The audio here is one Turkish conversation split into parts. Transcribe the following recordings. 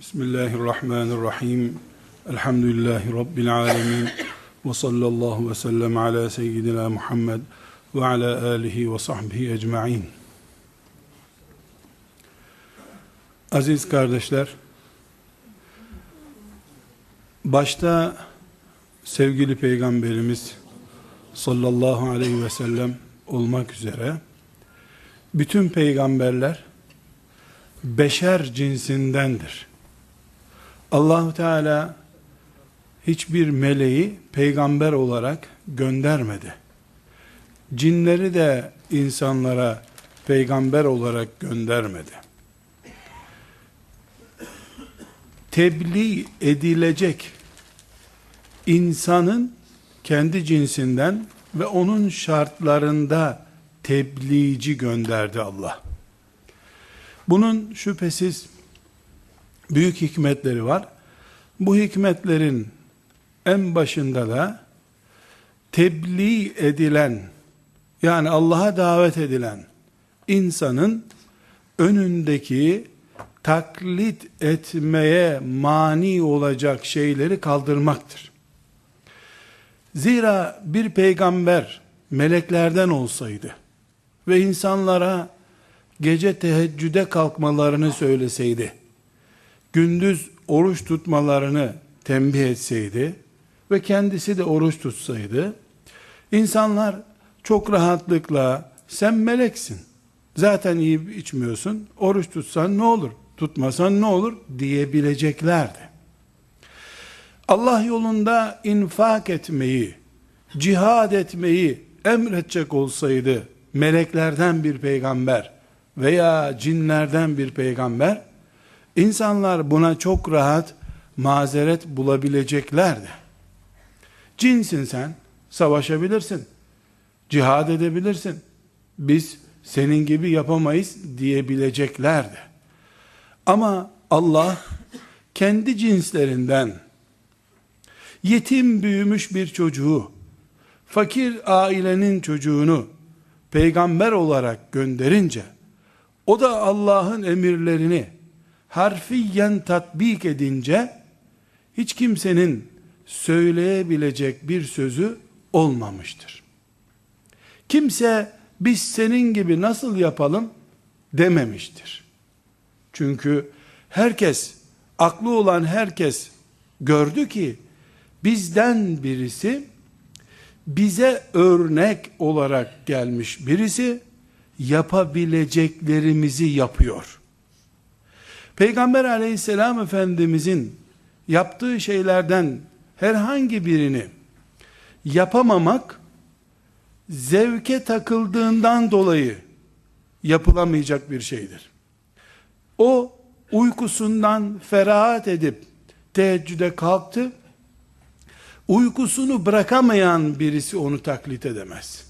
Bismillahirrahmanirrahim. Elhamdülillahi Rabbil alemin. Ve sallallahu ve sellem ala seyyidina Muhammed ve ala alihi ve sahbihi ecma'in. Aziz kardeşler, başta sevgili Peygamberimiz sallallahu aleyhi ve sellem olmak üzere bütün peygamberler beşer cinsindendir. Allahu Teala hiçbir meleği peygamber olarak göndermedi. Cinleri de insanlara peygamber olarak göndermedi. Tebliğ edilecek insanın kendi cinsinden ve onun şartlarında tebliğci gönderdi Allah. Bunun şüphesiz büyük hikmetleri var. Bu hikmetlerin en başında da tebliğ edilen yani Allah'a davet edilen insanın önündeki taklit etmeye mani olacak şeyleri kaldırmaktır. Zira bir peygamber meleklerden olsaydı ve insanlara gece teheccüde kalkmalarını söyleseydi, gündüz oruç tutmalarını tembih etseydi ve kendisi de oruç tutsaydı, insanlar çok rahatlıkla sen meleksin, zaten iyi içmiyorsun, oruç tutsan ne olur, tutmasan ne olur diyebileceklerdi. Allah yolunda infak etmeyi, cihad etmeyi emredecek olsaydı meleklerden bir peygamber veya cinlerden bir peygamber insanlar buna çok rahat mazeret bulabileceklerdi. Cinsin sen, savaşabilirsin, cihad edebilirsin. Biz senin gibi yapamayız diyebileceklerdi. Ama Allah kendi cinslerinden yetim büyümüş bir çocuğu, fakir ailenin çocuğunu peygamber olarak gönderince, o da Allah'ın emirlerini harfiyen tatbik edince, hiç kimsenin söyleyebilecek bir sözü olmamıştır. Kimse biz senin gibi nasıl yapalım dememiştir. Çünkü herkes, aklı olan herkes gördü ki bizden birisi bize örnek olarak gelmiş birisi yapabileceklerimizi yapıyor. Peygamber aleyhisselam efendimizin yaptığı şeylerden herhangi birini yapamamak zevke takıldığından dolayı yapılamayacak bir şeydir. O uykusundan ferahat edip teheccüde kalktı. Uykusunu bırakamayan birisi onu taklit edemez.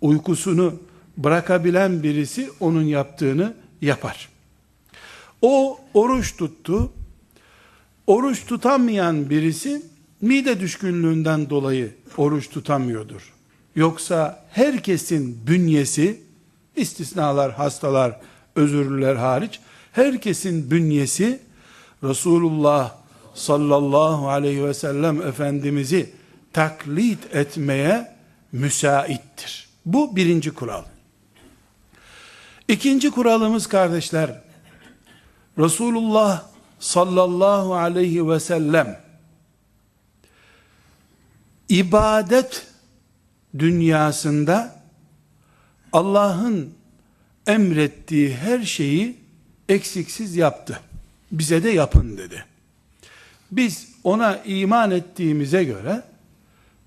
Uykusunu bırakabilen birisi onun yaptığını yapar. O oruç tuttu. Oruç tutamayan birisi mide düşkünlüğünden dolayı oruç tutamıyordur. Yoksa herkesin bünyesi istisnalar, hastalar, özürlüler hariç herkesin bünyesi Resulullah sallallahu aleyhi ve sellem Efendimiz'i taklit etmeye müsaittir. Bu birinci kural. İkinci kuralımız kardeşler, Resulullah sallallahu aleyhi ve sellem ibadet dünyasında Allah'ın emrettiği her şeyi eksiksiz yaptı. Bize de yapın dedi. Biz ona iman ettiğimize göre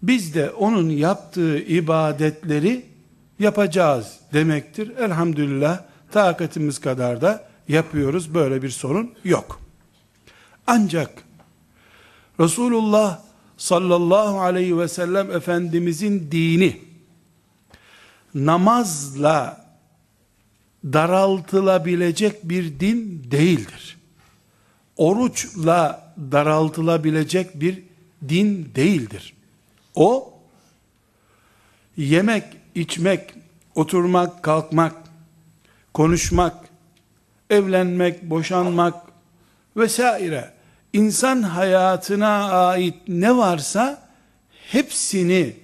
biz de onun yaptığı ibadetleri yapacağız demektir. Elhamdülillah takatimiz kadar da yapıyoruz. Böyle bir sorun yok. Ancak Resulullah sallallahu aleyhi ve sellem Efendimizin dini namazla daraltılabilecek bir din değildir. Oruçla daraltılabilecek bir din değildir. O yemek, içmek, oturmak, kalkmak, konuşmak, evlenmek, boşanmak, vesaire insan hayatına ait ne varsa hepsini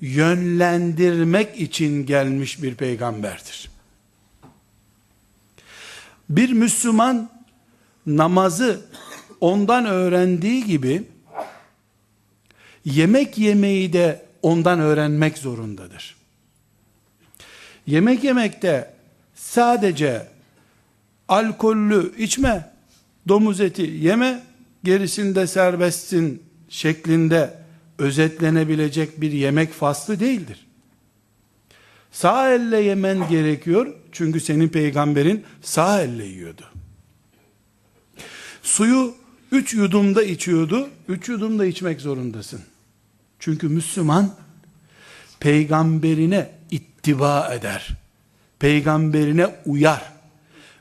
yönlendirmek için gelmiş bir peygamberdir. Bir Müslüman namazı ondan öğrendiği gibi yemek yemeyi de ondan öğrenmek zorundadır. Yemek yemekte sadece alkollü içme, domuz eti yeme, gerisinde serbestsin şeklinde özetlenebilecek bir yemek faslı değildir. Sağ elle yemen gerekiyor. Çünkü senin peygamberin sağ elle yiyordu. Suyu üç yudumda içiyordu. Üç yudumda içmek zorundasın. Çünkü Müslüman peygamberine ittiba eder. Peygamberine uyar.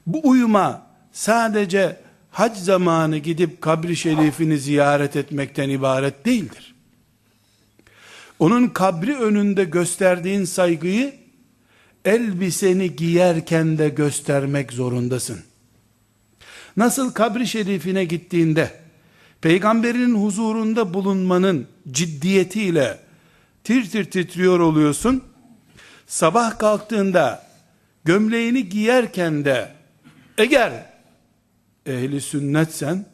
Bu uyuma sadece hac zamanı gidip kabri şerifini ziyaret etmekten ibaret değildir. Onun kabri önünde gösterdiğin saygıyı elbiseni giyerken de göstermek zorundasın. Nasıl kabri şerifine gittiğinde peygamberinin huzurunda bulunmanın ciddiyetiyle tir tir titriyor oluyorsun. Sabah kalktığında gömleğini giyerken de eğer ehli sünnetsen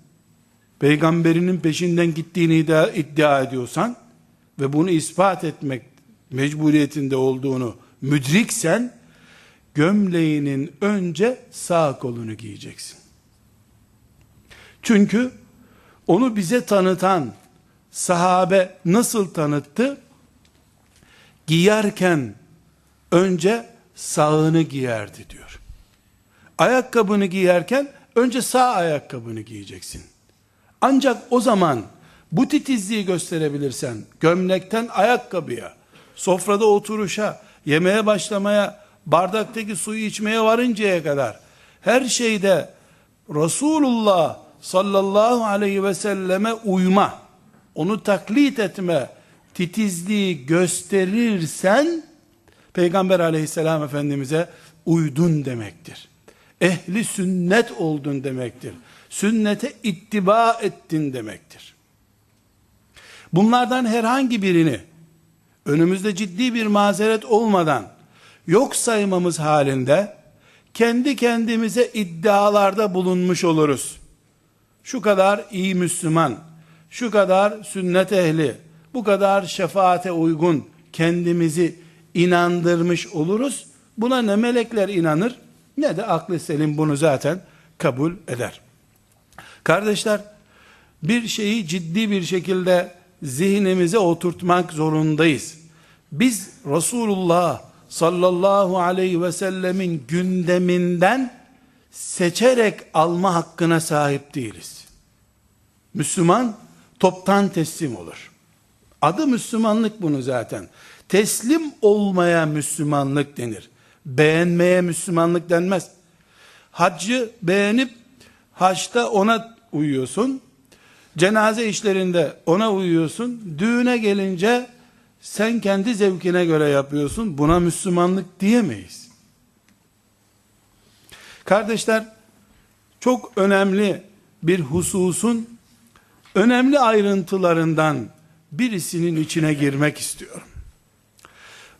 peygamberinin peşinden gittiğini iddia, iddia ediyorsan ve bunu ispat etmek mecburiyetinde olduğunu müdriksen gömleğinin önce sağ kolunu giyeceksin. Çünkü onu bize tanıtan sahabe nasıl tanıttı? Giyerken önce sağını giyerdi diyor. Ayakkabını giyerken önce sağ ayakkabını giyeceksin. Ancak o zaman bu titizliği gösterebilirsen gömlekten ayakkabıya, sofrada oturuşa, yemeğe başlamaya, bardaktaki suyu içmeye varıncaya kadar her şeyde Resulullah sallallahu aleyhi ve selleme uyma, onu taklit etme, titizliği gösterirsen, Peygamber aleyhisselam efendimize uydun demektir. Ehli sünnet oldun demektir. Sünnete ittiba ettin demektir. Bunlardan herhangi birini önümüzde ciddi bir mazeret olmadan yok saymamız halinde kendi kendimize iddialarda bulunmuş oluruz. Şu kadar iyi Müslüman, şu kadar sünnet ehli, bu kadar şefaate uygun kendimizi inandırmış oluruz. Buna ne melekler inanır ne de aklı selim bunu zaten kabul eder. Kardeşler bir şeyi ciddi bir şekilde zihnimize oturtmak zorundayız. Biz Resulullah sallallahu aleyhi ve sellemin gündeminden seçerek alma hakkına sahip değiliz. Müslüman toptan teslim olur. Adı Müslümanlık bunu zaten. Teslim olmaya Müslümanlık denir. Beğenmeye Müslümanlık denmez. Haccı beğenip haçta ona uyuyorsun. Cenaze işlerinde ona uyuyorsun. Düğüne gelince sen kendi zevkine göre yapıyorsun. Buna Müslümanlık diyemeyiz. Kardeşler, çok önemli bir hususun önemli ayrıntılarından birisinin içine girmek istiyorum.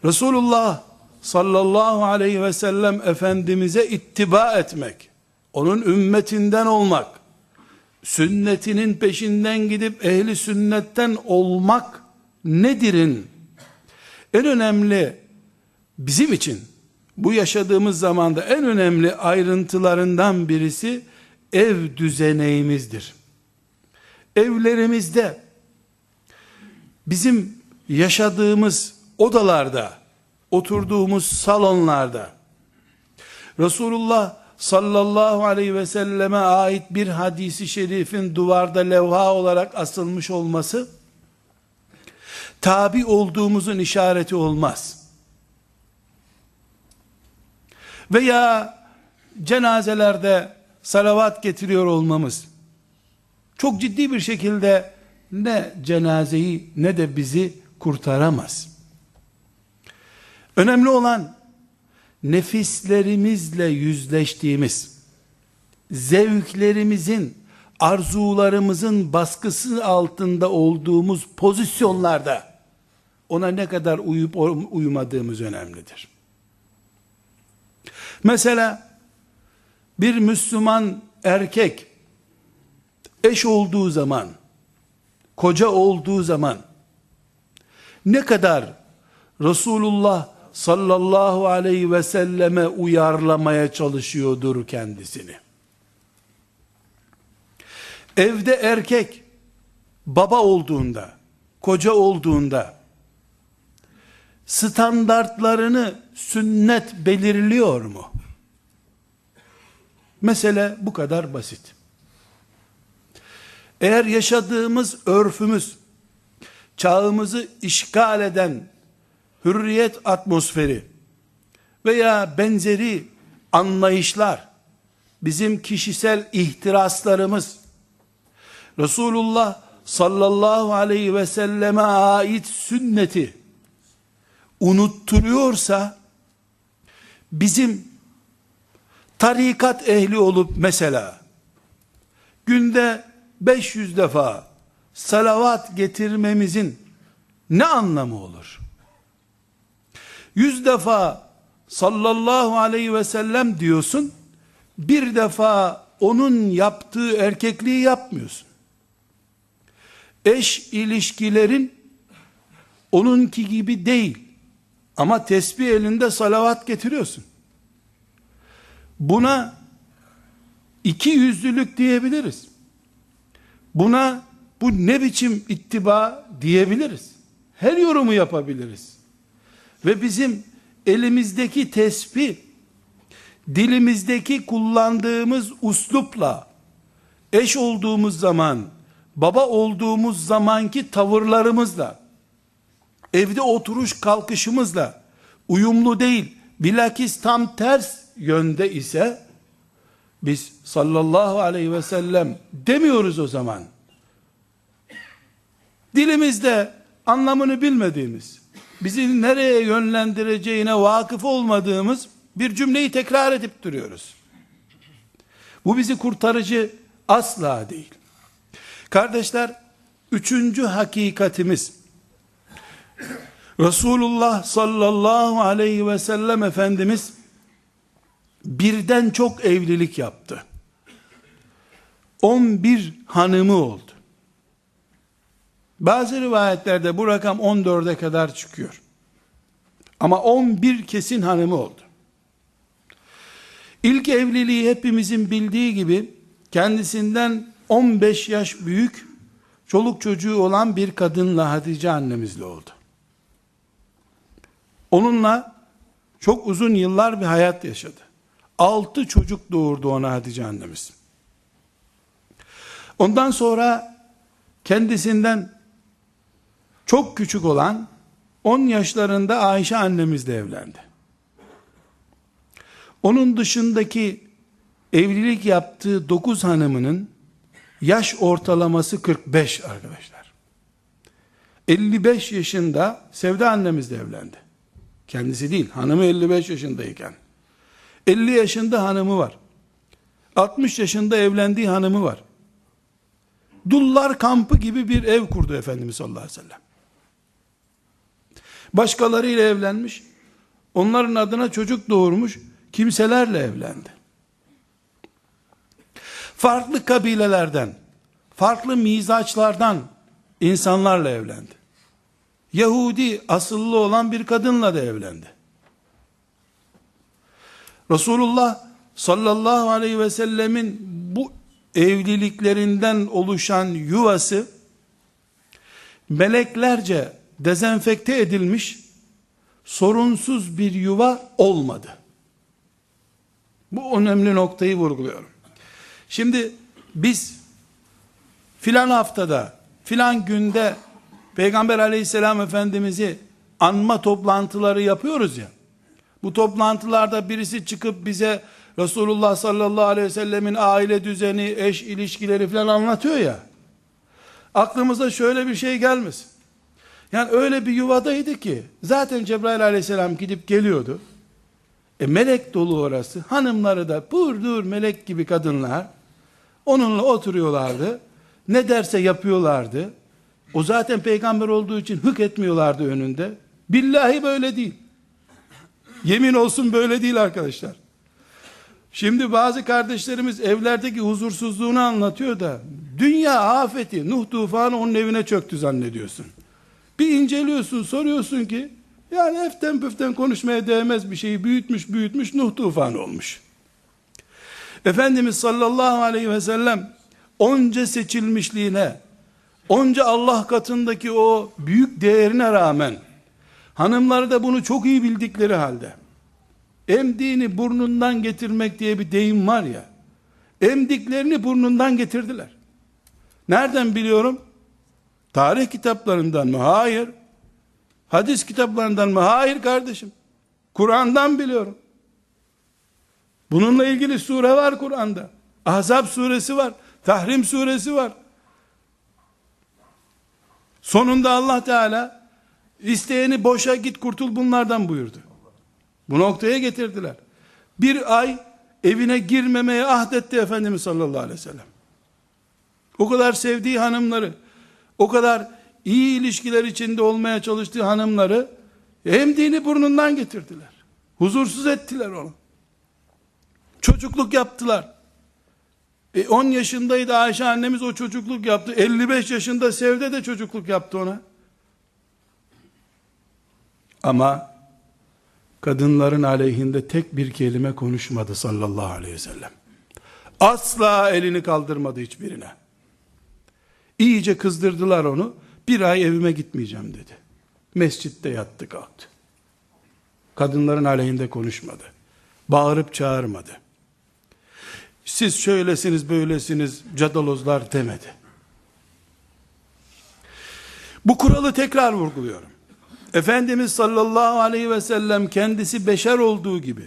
Resulullah sallallahu aleyhi ve sellem Efendimiz'e ittiba etmek, onun ümmetinden olmak, sünnetinin peşinden gidip ehli sünnetten olmak nedirin? En önemli bizim için bu yaşadığımız zamanda en önemli ayrıntılarından birisi ev düzeneğimizdir. Evlerimizde bizim yaşadığımız odalarda, oturduğumuz salonlarda Resulullah sallallahu aleyhi ve selleme ait bir hadisi şerifin duvarda levha olarak asılmış olması tabi olduğumuzun işareti olmaz. Veya cenazelerde salavat getiriyor olmamız çok ciddi bir şekilde ne cenazeyi ne de bizi kurtaramaz. Önemli olan nefislerimizle yüzleştiğimiz, zevklerimizin arzularımızın baskısı altında olduğumuz pozisyonlarda ona ne kadar uyup uyumadığımız önemlidir. Mesela bir Müslüman erkek eş olduğu zaman, koca olduğu zaman ne kadar Resulullah sallallahu aleyhi ve selleme uyarlamaya çalışıyordur kendisini. Evde erkek baba olduğunda, koca olduğunda standartlarını sünnet belirliyor mu? Mesele bu kadar basit. Eğer yaşadığımız örfümüz çağımızı işgal eden hürriyet atmosferi veya benzeri anlayışlar bizim kişisel ihtiraslarımız Resulullah sallallahu aleyhi ve selleme ait sünneti unutturuyorsa bizim tarikat ehli olup mesela günde 500 defa salavat getirmemizin ne anlamı olur? 100 defa sallallahu aleyhi ve sellem diyorsun, bir defa onun yaptığı erkekliği yapmıyorsun. Eş ilişkilerin onunki gibi değil. Ama tesbih elinde salavat getiriyorsun. Buna iki yüzlülük diyebiliriz. Buna bu ne biçim ittiba diyebiliriz. Her yorumu yapabiliriz. Ve bizim elimizdeki tesbih, dilimizdeki kullandığımız uslupla, eş olduğumuz zaman, baba olduğumuz zamanki tavırlarımızla, evde oturuş kalkışımızla uyumlu değil, bilakis tam ters yönde ise, biz sallallahu aleyhi ve sellem demiyoruz o zaman. Dilimizde anlamını bilmediğimiz, bizi nereye yönlendireceğine vakıf olmadığımız bir cümleyi tekrar edip duruyoruz. Bu bizi kurtarıcı asla değil. Kardeşler, üçüncü hakikatimiz, Resulullah sallallahu aleyhi ve sellem Efendimiz, birden çok evlilik yaptı. 11 hanımı oldu. Bazı rivayetlerde bu rakam 14'e kadar çıkıyor. Ama 11 kesin hanımı oldu. İlk evliliği hepimizin bildiği gibi kendisinden 15 yaş büyük çoluk çocuğu olan bir kadınla Hatice annemizle oldu. Onunla çok uzun yıllar bir hayat yaşadı. Altı çocuk doğurdu ona Hatice annemiz. Ondan sonra kendisinden çok küçük olan 10 yaşlarında Ayşe annemizle evlendi. Onun dışındaki evlilik yaptığı 9 hanımının yaş ortalaması 45 arkadaşlar. 55 yaşında Sevda annemizle evlendi. Kendisi değil, hanımı 55 yaşındayken. 50 yaşında hanımı var. 60 yaşında evlendiği hanımı var. Dullar kampı gibi bir ev kurdu Efendimiz sallallahu aleyhi ve sellem. Başkalarıyla evlenmiş. Onların adına çocuk doğurmuş. Kimselerle evlendi. Farklı kabilelerden, farklı mizaçlardan insanlarla evlendi. Yahudi asıllı olan bir kadınla da evlendi. Resulullah sallallahu aleyhi ve sellemin bu evliliklerinden oluşan yuvası meleklerce dezenfekte edilmiş sorunsuz bir yuva olmadı. Bu önemli noktayı vurguluyorum. Şimdi biz filan haftada filan günde Peygamber aleyhisselam efendimizi anma toplantıları yapıyoruz ya. Bu toplantılarda birisi çıkıp bize Resulullah sallallahu aleyhi ve sellemin aile düzeni, eş ilişkileri falan anlatıyor ya. Aklımıza şöyle bir şey gelmesin. Yani öyle bir yuvadaydı ki zaten Cebrail aleyhisselam gidip geliyordu. E melek dolu orası. Hanımları da pur dur melek gibi kadınlar. Onunla oturuyorlardı. Ne derse yapıyorlardı. O zaten peygamber olduğu için hık etmiyorlardı önünde. Billahi böyle değil. Yemin olsun böyle değil arkadaşlar. Şimdi bazı kardeşlerimiz evlerdeki huzursuzluğunu anlatıyor da dünya afeti, Nuh tufanı onun evine çöktü zannediyorsun. Bir inceliyorsun, soruyorsun ki yani eften püften konuşmaya değmez bir şeyi büyütmüş büyütmüş Nuh tufanı olmuş. Efendimiz sallallahu aleyhi ve sellem onca seçilmişliğine, onca Allah katındaki o büyük değerine rağmen hanımları da bunu çok iyi bildikleri halde emdiğini burnundan getirmek diye bir deyim var ya emdiklerini burnundan getirdiler. Nereden biliyorum? Tarih kitaplarından mı? Hayır. Hadis kitaplarından mı? Hayır kardeşim. Kur'an'dan biliyorum. Bununla ilgili sure var Kur'an'da. Ahzab suresi var. Tahrim suresi var. Sonunda Allah Teala isteyeni boşa git kurtul bunlardan buyurdu. Bu noktaya getirdiler. Bir ay evine girmemeye ahdetti Efendimiz sallallahu aleyhi ve sellem. O kadar sevdiği hanımları, o kadar iyi ilişkiler içinde olmaya çalıştığı hanımları hem dini burnundan getirdiler. Huzursuz ettiler onu. Çocukluk yaptılar. E 10 yaşındaydı Ayşe annemiz o çocukluk yaptı. 55 yaşında Sevde de çocukluk yaptı ona. Ama kadınların aleyhinde tek bir kelime konuşmadı sallallahu aleyhi ve sellem. Asla elini kaldırmadı hiçbirine. İyice kızdırdılar onu. Bir ay evime gitmeyeceğim dedi. Mescitte yattı kalktı. Kadınların aleyhinde konuşmadı. Bağırıp çağırmadı. Siz şöylesiniz böylesiniz cadalozlar demedi. Bu kuralı tekrar vurguluyorum. Efendimiz sallallahu aleyhi ve sellem kendisi beşer olduğu gibi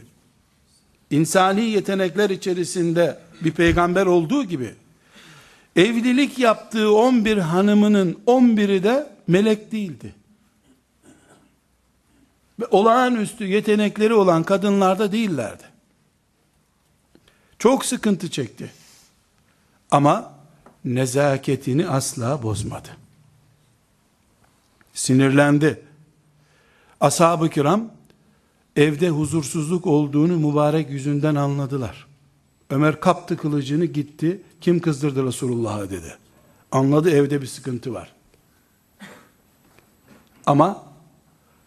insani yetenekler içerisinde bir peygamber olduğu gibi evlilik yaptığı 11 hanımının 11'i de melek değildi. Ve olağanüstü yetenekleri olan kadınlar da değillerdi. Çok sıkıntı çekti. Ama nezaketini asla bozmadı. Sinirlendi. Ashab-ı kiram evde huzursuzluk olduğunu mübarek yüzünden anladılar. Ömer kaptı kılıcını gitti. Kim kızdırdı Resulullah'ı dedi. Anladı evde bir sıkıntı var. Ama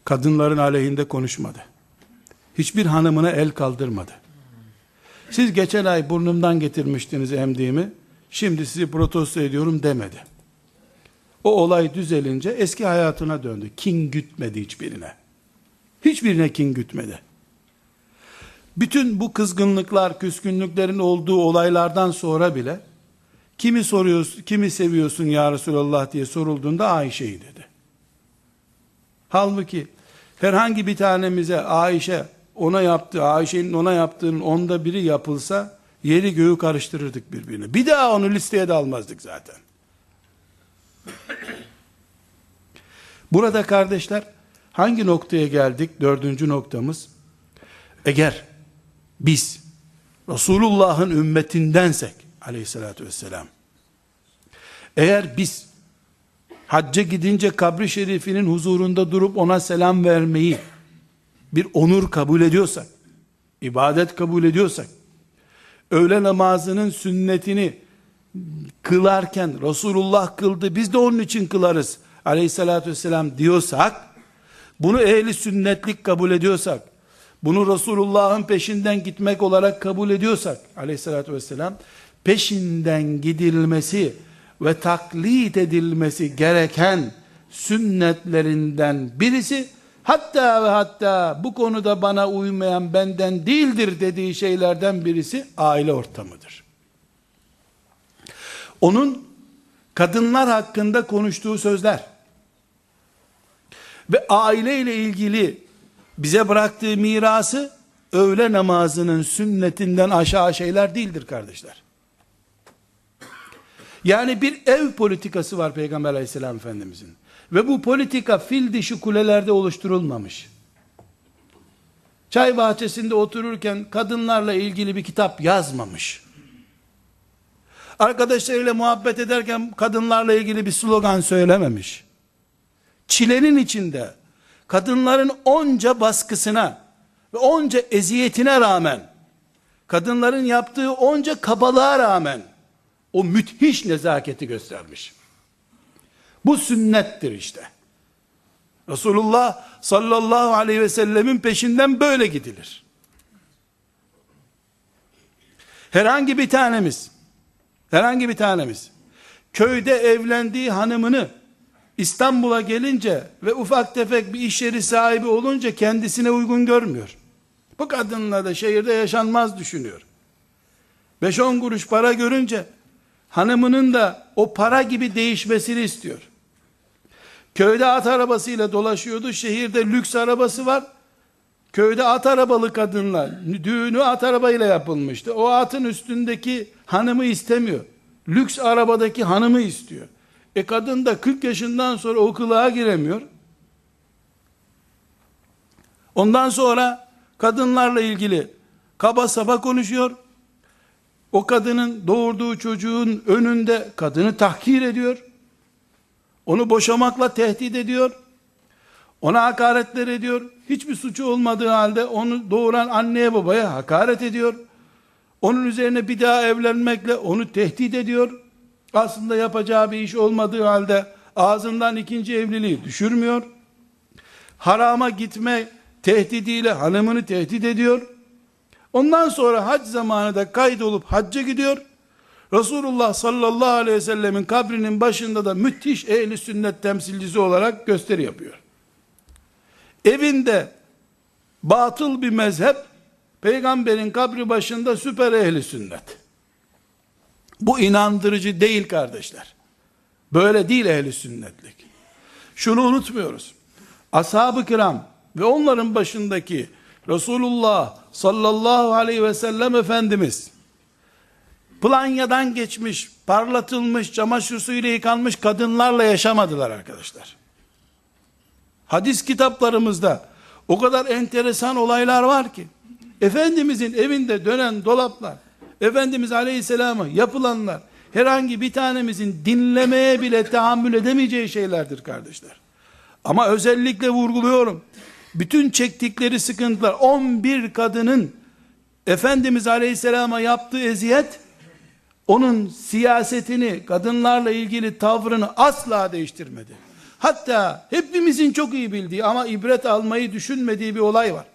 kadınların aleyhinde konuşmadı. Hiçbir hanımına el kaldırmadı. Siz geçen ay burnumdan getirmiştiniz emdiğimi. Şimdi sizi protesto ediyorum demedi. O olay düzelince eski hayatına döndü. Kin gütmedi hiçbirine. Hiçbirine kin gütmedi. Bütün bu kızgınlıklar, küskünlüklerin olduğu olaylardan sonra bile kimi soruyorsun, kimi seviyorsun ya Resulallah diye sorulduğunda Ayşe'yi dedi. Halbuki herhangi bir tanemize Ayşe ona yaptı, Ayşe'nin ona yaptığının onda biri yapılsa yeri göğü karıştırırdık birbirine. Bir daha onu listeye de almazdık zaten. Burada kardeşler hangi noktaya geldik? Dördüncü noktamız. Eğer biz Resulullah'ın ümmetindensek aleyhissalatü vesselam eğer biz hacca gidince kabri şerifinin huzurunda durup ona selam vermeyi bir onur kabul ediyorsak, ibadet kabul ediyorsak, öğle namazının sünnetini kılarken Resulullah kıldı, biz de onun için kılarız aleyhissalatü vesselam diyorsak, bunu ehli sünnetlik kabul ediyorsak, bunu Resulullah'ın peşinden gitmek olarak kabul ediyorsak, aleyhissalatü vesselam, peşinden gidilmesi ve taklit edilmesi gereken sünnetlerinden birisi, hatta ve hatta bu konuda bana uymayan benden değildir dediği şeylerden birisi aile ortamıdır. Onun kadınlar hakkında konuştuğu sözler ve aile ile ilgili bize bıraktığı mirası öğle namazının sünnetinden aşağı şeyler değildir kardeşler. Yani bir ev politikası var Peygamber aleyhisselam efendimizin. Ve bu politika fil dişi kulelerde oluşturulmamış. Çay bahçesinde otururken kadınlarla ilgili bir kitap yazmamış. Arkadaşlarıyla muhabbet ederken kadınlarla ilgili bir slogan söylememiş. Çilenin içinde kadınların onca baskısına ve onca eziyetine rağmen kadınların yaptığı onca kabalığa rağmen o müthiş nezaketi göstermiş. Bu sünnettir işte. Resulullah sallallahu aleyhi ve sellemin peşinden böyle gidilir. Herhangi bir tanemiz, herhangi bir tanemiz, köyde evlendiği hanımını İstanbul'a gelince ve ufak tefek bir iş yeri sahibi olunca kendisine uygun görmüyor. Bu kadınla da şehirde yaşanmaz düşünüyor. 5-10 kuruş para görünce hanımının da o para gibi değişmesini istiyor. Köyde at arabasıyla dolaşıyordu. Şehirde lüks arabası var. Köyde at arabalı kadınlar. Düğünü at arabayla yapılmıştı. O atın üstündeki hanımı istemiyor. Lüks arabadaki hanımı istiyor. E kadın da 40 yaşından sonra o kılığa giremiyor. Ondan sonra kadınlarla ilgili kaba saba konuşuyor. O kadının doğurduğu çocuğun önünde kadını tahkir ediyor. Onu boşamakla tehdit ediyor. Ona hakaretler ediyor. Hiçbir suçu olmadığı halde onu doğuran anneye babaya hakaret ediyor. Onun üzerine bir daha evlenmekle onu tehdit ediyor. Aslında yapacağı bir iş olmadığı halde ağzından ikinci evliliği düşürmüyor. Harama gitme tehdidiyle hanımını tehdit ediyor. Ondan sonra hac zamanı da kaydolup hacca gidiyor. Resulullah sallallahu aleyhi ve sellemin kabrinin başında da müthiş ehli sünnet temsilcisi olarak gösteri yapıyor. Evinde batıl bir mezhep, peygamberin kabri başında süper ehli sünnet. Bu inandırıcı değil kardeşler. Böyle değil ehli sünnetlik. Şunu unutmuyoruz. Ashab-ı kiram ve onların başındaki Resulullah sallallahu aleyhi ve sellem Efendimiz Planya'dan geçmiş, parlatılmış, çamaşır suyuyla yıkanmış kadınlarla yaşamadılar arkadaşlar. Hadis kitaplarımızda o kadar enteresan olaylar var ki, Efendimizin evinde dönen dolaplar, Efendimiz Aleyhisselam'a yapılanlar, herhangi bir tanemizin dinlemeye bile tahammül edemeyeceği şeylerdir kardeşler. Ama özellikle vurguluyorum, bütün çektikleri sıkıntılar, 11 kadının Efendimiz Aleyhisselam'a yaptığı eziyet, onun siyasetini, kadınlarla ilgili tavrını asla değiştirmedi. Hatta hepimizin çok iyi bildiği ama ibret almayı düşünmediği bir olay var.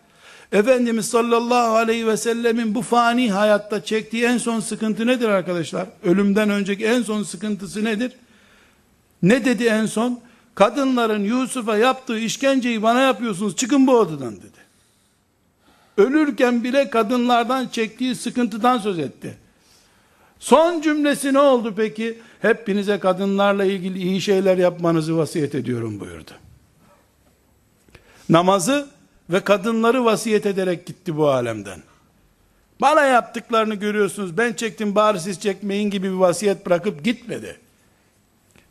Efendimiz sallallahu aleyhi ve sellemin bu fani hayatta çektiği en son sıkıntı nedir arkadaşlar? Ölümden önceki en son sıkıntısı nedir? Ne dedi en son? Kadınların Yusuf'a yaptığı işkenceyi bana yapıyorsunuz çıkın bu odadan dedi. Ölürken bile kadınlardan çektiği sıkıntıdan söz etti. Son cümlesi ne oldu peki? Hepinize kadınlarla ilgili iyi şeyler yapmanızı vasiyet ediyorum buyurdu. Namazı ve kadınları vasiyet ederek gitti bu alemden. Bana yaptıklarını görüyorsunuz. Ben çektim bari siz çekmeyin gibi bir vasiyet bırakıp gitmedi.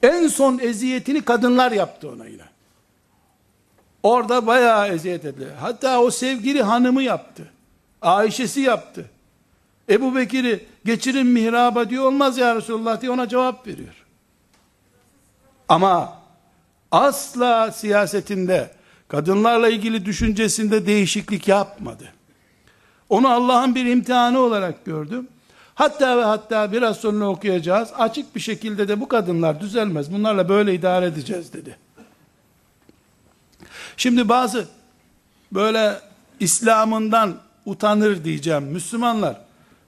En son eziyetini kadınlar yaptı ona yine. Orada bayağı eziyet edildi. Hatta o sevgili hanımı yaptı. Ayşe'si yaptı. Ebu Bekir'i geçirin mihraba diyor olmaz ya Resulullah diye ona cevap veriyor. Ama asla siyasetinde kadınlarla ilgili düşüncesinde değişiklik yapmadı. Onu Allah'ın bir imtihanı olarak gördüm. Hatta ve hatta biraz sonra okuyacağız. Açık bir şekilde de bu kadınlar düzelmez. Bunlarla böyle idare edeceğiz dedi. Şimdi bazı böyle İslam'ından utanır diyeceğim Müslümanlar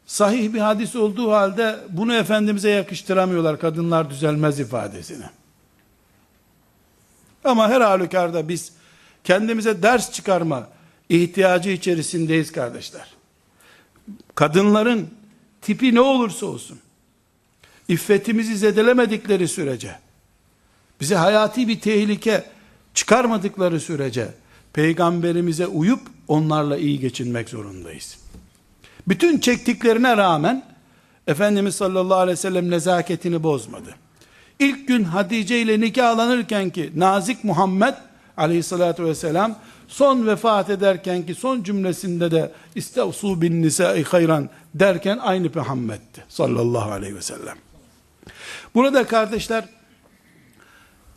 sahih bir hadis olduğu halde bunu Efendimiz'e yakıştıramıyorlar kadınlar düzelmez ifadesini. Ama her halükarda biz kendimize ders çıkarma ihtiyacı içerisindeyiz kardeşler. Kadınların tipi ne olursa olsun, iffetimizi zedelemedikleri sürece, bize hayati bir tehlike çıkarmadıkları sürece, peygamberimize uyup onlarla iyi geçinmek zorundayız. Bütün çektiklerine rağmen Efendimiz sallallahu aleyhi ve sellem nezaketini bozmadı. İlk gün Hatice ile nikahlanırken ki nazik Muhammed aleyhissalatü vesselam son vefat ederken ki son cümlesinde de istevsu bin nisai hayran derken aynı Muhammed'ti sallallahu aleyhi ve sellem. Burada kardeşler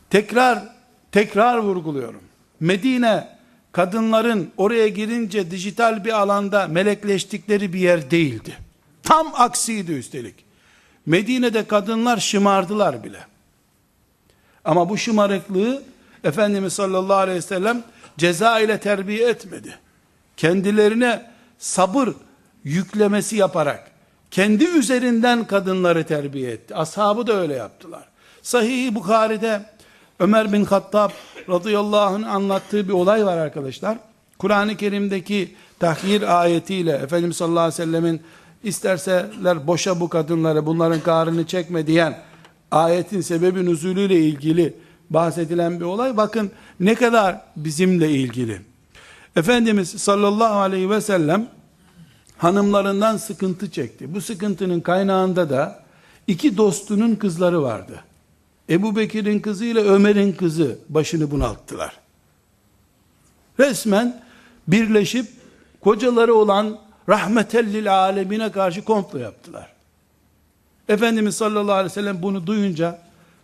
tekrar tekrar vurguluyorum. Medine kadınların oraya girince dijital bir alanda melekleştikleri bir yer değildi. Tam aksiydi üstelik. Medine'de kadınlar şımardılar bile. Ama bu şımarıklığı Efendimiz sallallahu aleyhi ve sellem ceza ile terbiye etmedi. Kendilerine sabır yüklemesi yaparak kendi üzerinden kadınları terbiye etti. Ashabı da öyle yaptılar. Sahih-i Bukhari'de Ömer bin Hattab radıyallahu anh'ın anlattığı bir olay var arkadaşlar. Kur'an-ı Kerim'deki tahhir ayetiyle Efendimiz sallallahu aleyhi ve sellemin isterseler boşa bu kadınları bunların karını çekme diyen ayetin sebebi nüzulüyle ilgili bahsedilen bir olay. Bakın ne kadar bizimle ilgili. Efendimiz sallallahu aleyhi ve sellem hanımlarından sıkıntı çekti. Bu sıkıntının kaynağında da iki dostunun kızları vardı. Ebu Bekir'in kızı ile Ömer'in kızı başını bunalttılar. Resmen birleşip kocaları olan rahmetellil alemine karşı komplo yaptılar. Efendimiz sallallahu aleyhi ve sellem bunu duyunca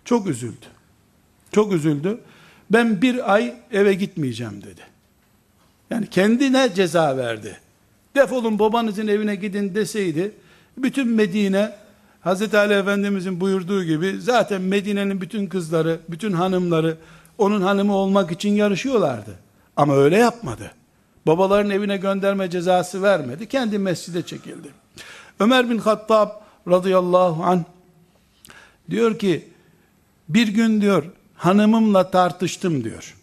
çok üzüldü. Çok üzüldü. Ben bir ay eve gitmeyeceğim dedi. Yani kendine ceza verdi. Defolun babanızın evine gidin deseydi, bütün Medine, Hz. Ali Efendimizin buyurduğu gibi, zaten Medine'nin bütün kızları, bütün hanımları, onun hanımı olmak için yarışıyorlardı. Ama öyle yapmadı. Babaların evine gönderme cezası vermedi. Kendi mescide çekildi. Ömer bin Hattab radıyallahu an diyor ki bir gün diyor hanımımla tartıştım diyor.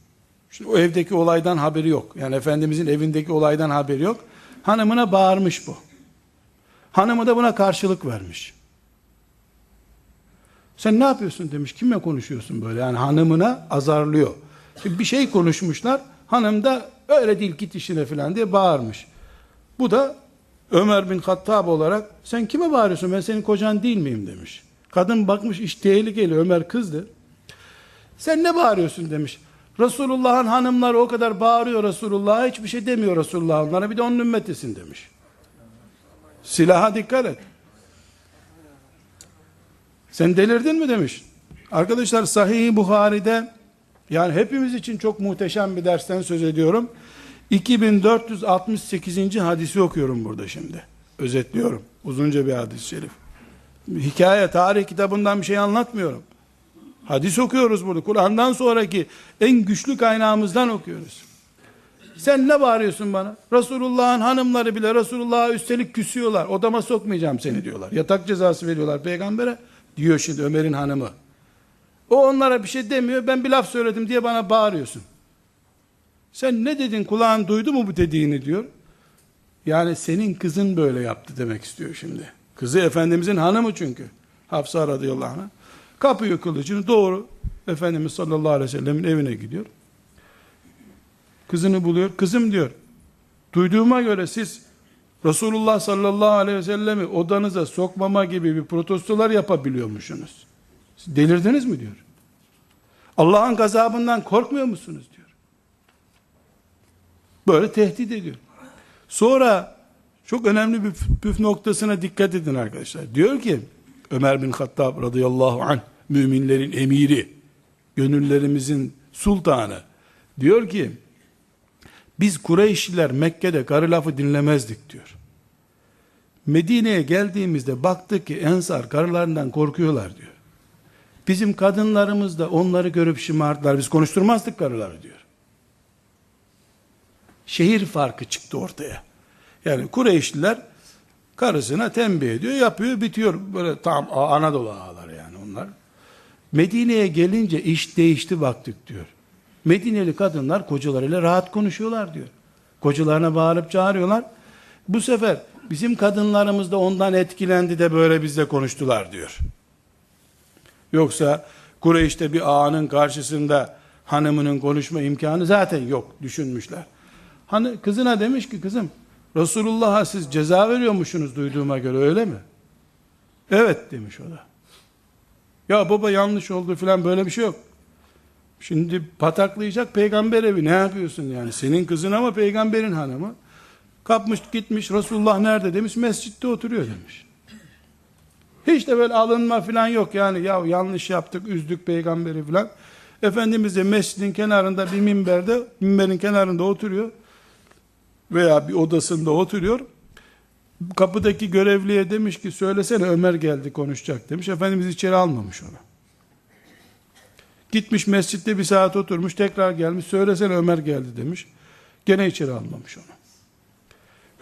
Şimdi o evdeki olaydan haberi yok. Yani Efendimizin evindeki olaydan haberi yok. Hanımına bağırmış bu. Hanımı da buna karşılık vermiş. Sen ne yapıyorsun demiş. Kimle konuşuyorsun böyle? Yani hanımına azarlıyor. Şimdi bir şey konuşmuşlar. Hanım da öyle değil git işine falan diye bağırmış. Bu da Ömer bin Hattab olarak sen kime bağırıyorsun ben senin kocan değil miyim demiş. Kadın bakmış iş tehlikeli Ömer kızdı. Sen ne bağırıyorsun demiş. Resulullah'ın hanımları o kadar bağırıyor Resulullah'a hiçbir şey demiyor Resulullah onlara bir de onun ümmetisin demiş. Silaha dikkat et. Sen delirdin mi demiş. Arkadaşlar Sahih-i Buhari'de yani hepimiz için çok muhteşem bir dersten söz ediyorum. 2468. hadisi okuyorum burada şimdi. Özetliyorum. Uzunca bir hadis-i şerif. Hikaye, tarih kitabından bir şey anlatmıyorum. Hadis okuyoruz burada. Kur'an'dan sonraki en güçlü kaynağımızdan okuyoruz. Sen ne bağırıyorsun bana? Resulullah'ın hanımları bile Resulullah'a üstelik küsüyorlar. Odama sokmayacağım seni diyorlar. Yatak cezası veriyorlar peygambere. Diyor şimdi Ömer'in hanımı. O onlara bir şey demiyor. Ben bir laf söyledim diye bana bağırıyorsun. Sen ne dedin kulağın duydu mu bu dediğini diyor. Yani senin kızın böyle yaptı demek istiyor şimdi. Kızı Efendimizin hanımı çünkü. Hafsa radıyallahu anh. Kapıyor kılıcını doğru Efendimiz sallallahu aleyhi ve sellemin evine gidiyor. Kızını buluyor. Kızım diyor. Duyduğuma göre siz Resulullah sallallahu aleyhi ve sellemi odanıza sokmama gibi bir protestolar yapabiliyormuşsunuz. Siz delirdiniz mi diyor. Allah'ın gazabından korkmuyor musunuz diyor. Böyle tehdit ediyor. Sonra çok önemli bir püf noktasına dikkat edin arkadaşlar. Diyor ki Ömer bin Hattab radıyallahu anh müminlerin emiri gönüllerimizin sultanı diyor ki biz Kureyşliler Mekke'de karı lafı dinlemezdik diyor. Medine'ye geldiğimizde baktık ki ensar karılarından korkuyorlar diyor. Bizim kadınlarımız da onları görüp şımardılar. Biz konuşturmazdık karıları diyor. Şehir farkı çıktı ortaya. Yani Kureyşliler karısına tembih ediyor, yapıyor, bitiyor. Böyle tam Anadolu ağaları yani onlar. Medine'ye gelince iş değişti baktık diyor. Medineli kadınlar kocalarıyla rahat konuşuyorlar diyor. Kocalarına bağırıp çağırıyorlar. Bu sefer bizim kadınlarımız da ondan etkilendi de böyle bizle konuştular diyor. Yoksa Kureyş'te bir ağanın karşısında hanımının konuşma imkanı zaten yok düşünmüşler. Hani kızına demiş ki kızım Resulullah'a siz ceza veriyormuşsunuz duyduğuma göre öyle mi? Evet demiş o da. Ya baba yanlış oldu filan böyle bir şey yok. Şimdi pataklayacak peygamber evi ne yapıyorsun yani? Senin kızın ama peygamberin hanımı. Kapmış gitmiş Resulullah nerede demiş mescitte oturuyor demiş. Hiç de böyle alınma falan yok yani ya yanlış yaptık üzdük peygamberi falan. Efendimiz de mescidin kenarında bir minberde minberin kenarında oturuyor veya bir odasında oturuyor. Kapıdaki görevliye demiş ki söylesene Ömer geldi konuşacak demiş. Efendimiz içeri almamış onu. Gitmiş mescitte bir saat oturmuş tekrar gelmiş söylesene Ömer geldi demiş. Gene içeri almamış onu.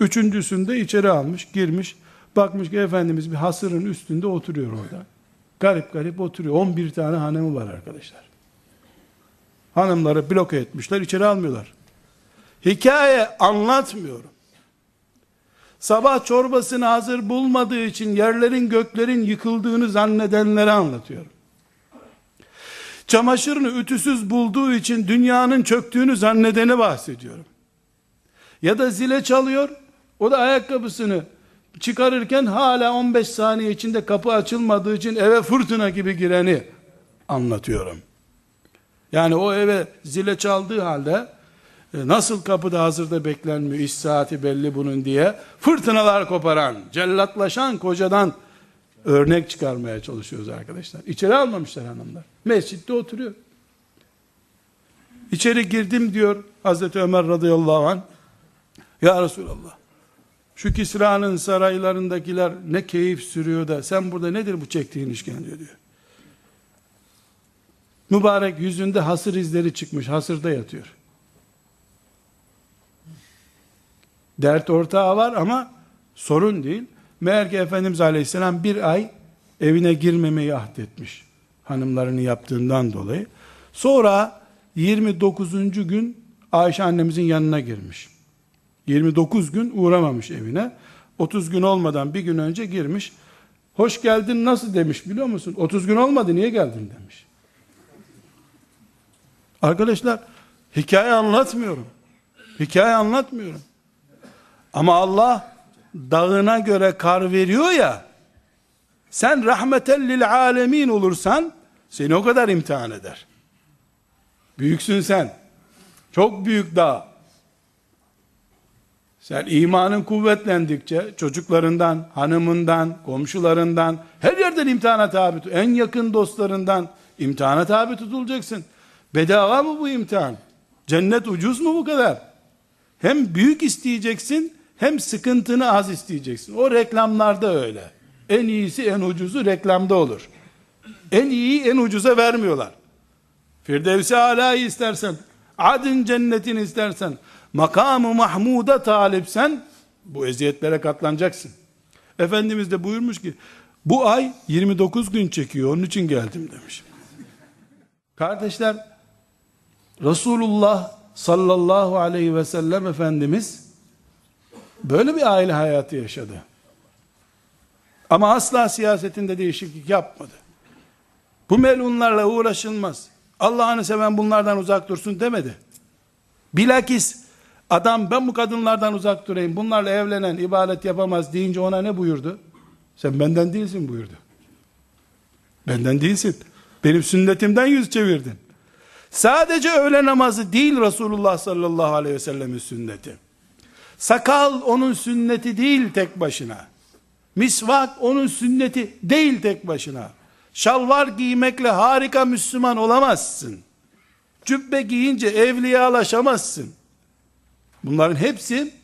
Üçüncüsünde içeri almış girmiş. Bakmış ki Efendimiz bir hasırın üstünde oturuyor orada. Garip garip oturuyor. 11 tane hanımı var arkadaşlar. Hanımları bloke etmişler içeri almıyorlar. Hikaye anlatmıyorum. Sabah çorbasını hazır bulmadığı için yerlerin göklerin yıkıldığını zannedenlere anlatıyorum. Çamaşırını ütüsüz bulduğu için dünyanın çöktüğünü zannedeni bahsediyorum. Ya da zile çalıyor, o da ayakkabısını çıkarırken hala 15 saniye içinde kapı açılmadığı için eve fırtına gibi gireni anlatıyorum. Yani o eve zile çaldığı halde nasıl kapıda hazırda beklenmiyor iş saati belli bunun diye fırtınalar koparan, cellatlaşan kocadan örnek çıkarmaya çalışıyoruz arkadaşlar. İçeri almamışlar hanımlar. Mescitte oturuyor. İçeri girdim diyor Hazreti Ömer radıyallahu anh. Ya Resulallah şu Kisra'nın saraylarındakiler ne keyif sürüyor da sen burada nedir bu çektiğin işkence diyor. Mübarek yüzünde hasır izleri çıkmış. Hasırda yatıyor. Dert ortağı var ama sorun değil. Meğer ki Efendimiz Aleyhisselam bir ay evine girmemeyi ahdetmiş. Hanımlarını yaptığından dolayı. Sonra 29. gün Ayşe annemizin yanına girmiş. 29 gün uğramamış evine. 30 gün olmadan bir gün önce girmiş. Hoş geldin nasıl demiş biliyor musun? 30 gün olmadı niye geldin demiş. Arkadaşlar hikaye anlatmıyorum. Hikaye anlatmıyorum. Ama Allah dağına göre kar veriyor ya sen rahmeten lil alemin olursan seni o kadar imtihan eder. Büyüksün sen. Çok büyük dağ. Sen imanın kuvvetlendikçe çocuklarından, hanımından, komşularından, her yerden imtihana tabi tut. En yakın dostlarından imtihana tabi tutulacaksın. Bedava mı bu imtihan? Cennet ucuz mu bu kadar? Hem büyük isteyeceksin, hem sıkıntını az isteyeceksin. O reklamlarda öyle. En iyisi en ucuzu reklamda olur. En iyiyi en ucuza vermiyorlar. Firdevsi alayı istersen, adın cennetini istersen, makamı mahmuda talipsen, bu eziyetlere katlanacaksın. Efendimiz de buyurmuş ki, bu ay 29 gün çekiyor, onun için geldim demiş. Kardeşler, Resulullah sallallahu aleyhi ve sellem Efendimiz, böyle bir aile hayatı yaşadı. Ama asla siyasetinde değişiklik yapmadı. Bu melunlarla uğraşılmaz. Allah'ını seven bunlardan uzak dursun demedi. Bilakis adam ben bu kadınlardan uzak durayım, bunlarla evlenen ibadet yapamaz deyince ona ne buyurdu? Sen benden değilsin buyurdu. Benden değilsin. Benim sünnetimden yüz çevirdin. Sadece öğle namazı değil Resulullah sallallahu aleyhi ve sellemin sünneti. Sakal onun sünneti değil tek başına. Misvak onun sünneti değil tek başına. Şalvar giymekle harika Müslüman olamazsın. Cübbe giyince evliyalaşamazsın. Bunların hepsi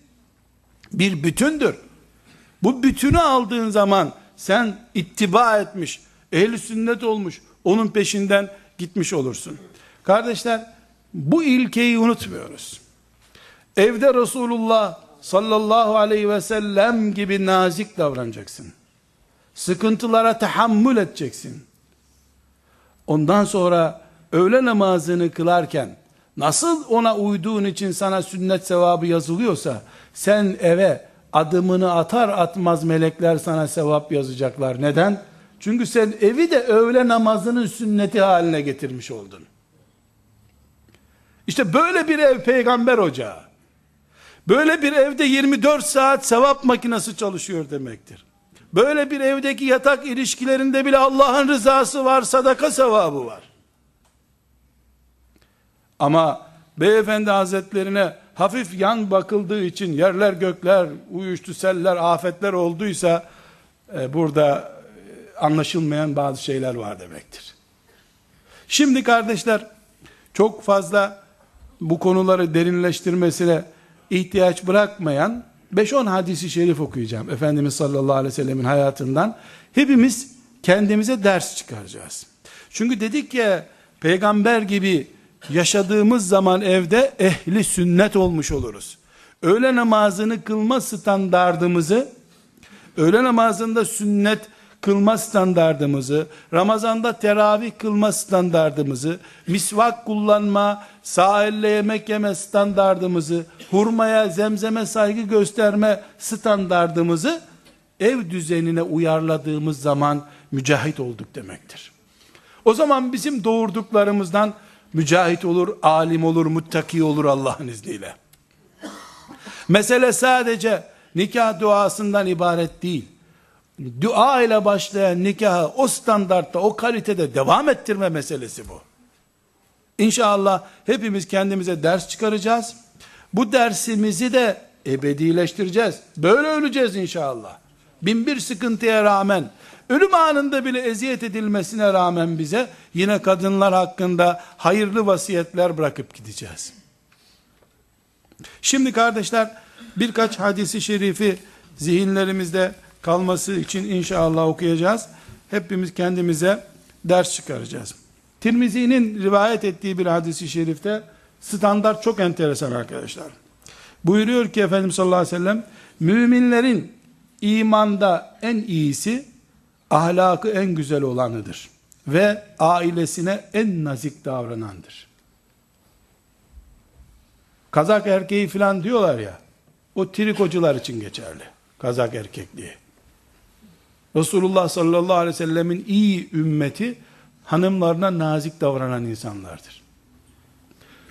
bir bütündür. Bu bütünü aldığın zaman sen ittiba etmiş, ehli sünnet olmuş, onun peşinden gitmiş olursun. Kardeşler, bu ilkeyi unutmuyoruz. Evde Resulullah sallallahu aleyhi ve sellem gibi nazik davranacaksın. Sıkıntılara tahammül edeceksin. Ondan sonra öğle namazını kılarken nasıl ona uyduğun için sana sünnet sevabı yazılıyorsa sen eve adımını atar atmaz melekler sana sevap yazacaklar. Neden? Çünkü sen evi de öğle namazının sünneti haline getirmiş oldun. İşte böyle bir ev peygamber ocağı. Böyle bir evde 24 saat sevap makinesi çalışıyor demektir. Böyle bir evdeki yatak ilişkilerinde bile Allah'ın rızası var, sadaka sevabı var. Ama beyefendi hazretlerine hafif yan bakıldığı için yerler gökler, uyuştu seller, afetler olduysa e, burada e, anlaşılmayan bazı şeyler var demektir. Şimdi kardeşler çok fazla bu konuları derinleştirmesine ihtiyaç bırakmayan 5-10 hadisi şerif okuyacağım. Efendimiz sallallahu aleyhi ve sellemin hayatından. Hepimiz kendimize ders çıkaracağız. Çünkü dedik ya peygamber gibi yaşadığımız zaman evde ehli sünnet olmuş oluruz. Öğle namazını kılma standardımızı, öğle namazında sünnet kılma standardımızı, Ramazanda teravih kılma standardımızı, misvak kullanma, sağ elle yemek yeme standardımızı, hurmaya, zemzeme saygı gösterme standardımızı ev düzenine uyarladığımız zaman mücahit olduk demektir. O zaman bizim doğurduklarımızdan mücahit olur, alim olur, muttaki olur Allah'ın izniyle. Mesele sadece nikah duasından ibaret değil. Dua ile başlayan nikahı o standartta, o kalitede devam ettirme meselesi bu. İnşallah hepimiz kendimize ders çıkaracağız. Bu dersimizi de ebedileştireceğiz. Böyle öleceğiz inşallah. Bin bir sıkıntıya rağmen, ölüm anında bile eziyet edilmesine rağmen bize, yine kadınlar hakkında hayırlı vasiyetler bırakıp gideceğiz. Şimdi kardeşler, birkaç hadisi şerifi zihinlerimizde kalması için inşallah okuyacağız. Hepimiz kendimize ders çıkaracağız. Tirmizi'nin rivayet ettiği bir hadisi şerifte standart çok enteresan arkadaşlar. Buyuruyor ki Efendimiz sallallahu aleyhi ve sellem müminlerin imanda en iyisi ahlakı en güzel olanıdır ve ailesine en nazik davranandır. Kazak erkeği falan diyorlar ya o trikocular için geçerli. Kazak erkekliği. Resulullah sallallahu aleyhi ve sellemin iyi ümmeti hanımlarına nazik davranan insanlardır.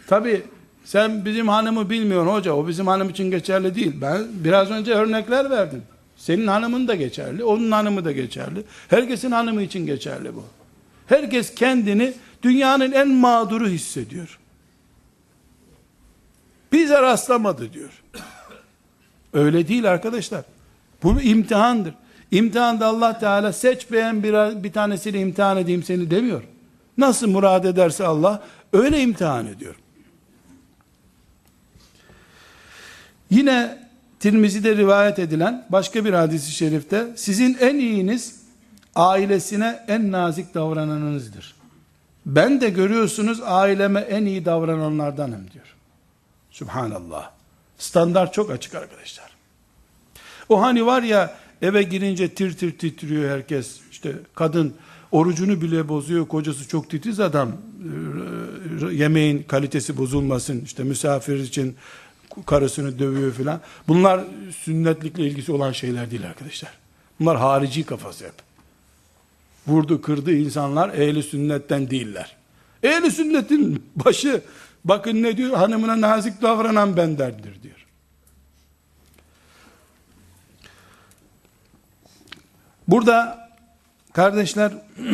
Tabi sen bizim hanımı bilmiyorsun hoca o bizim hanım için geçerli değil. Ben biraz önce örnekler verdim. Senin hanımın da geçerli, onun hanımı da geçerli. Herkesin hanımı için geçerli bu. Herkes kendini dünyanın en mağduru hissediyor. Bize rastlamadı diyor. Öyle değil arkadaşlar. Bu imtihandır. İmtihanda Allah Teala seç beğen bir, bir tanesiyle imtihan edeyim seni demiyor. Nasıl murad ederse Allah öyle imtihan ediyor. Yine Tirmizi'de rivayet edilen başka bir hadisi şerifte sizin en iyiniz ailesine en nazik davrananınızdır. Ben de görüyorsunuz aileme en iyi davrananlardanım diyor. Subhanallah. Standart çok açık arkadaşlar. O hani var ya eve girince tir tir titriyor herkes. İşte kadın orucunu bile bozuyor. Kocası çok titiz adam. Yemeğin kalitesi bozulmasın. İşte misafir için karısını dövüyor filan. Bunlar sünnetlikle ilgisi olan şeyler değil arkadaşlar. Bunlar harici kafası hep. Vurdu kırdı insanlar ehli sünnetten değiller. Ehli sünnetin başı bakın ne diyor hanımına nazik davranan bendendir diyor. Burada kardeşler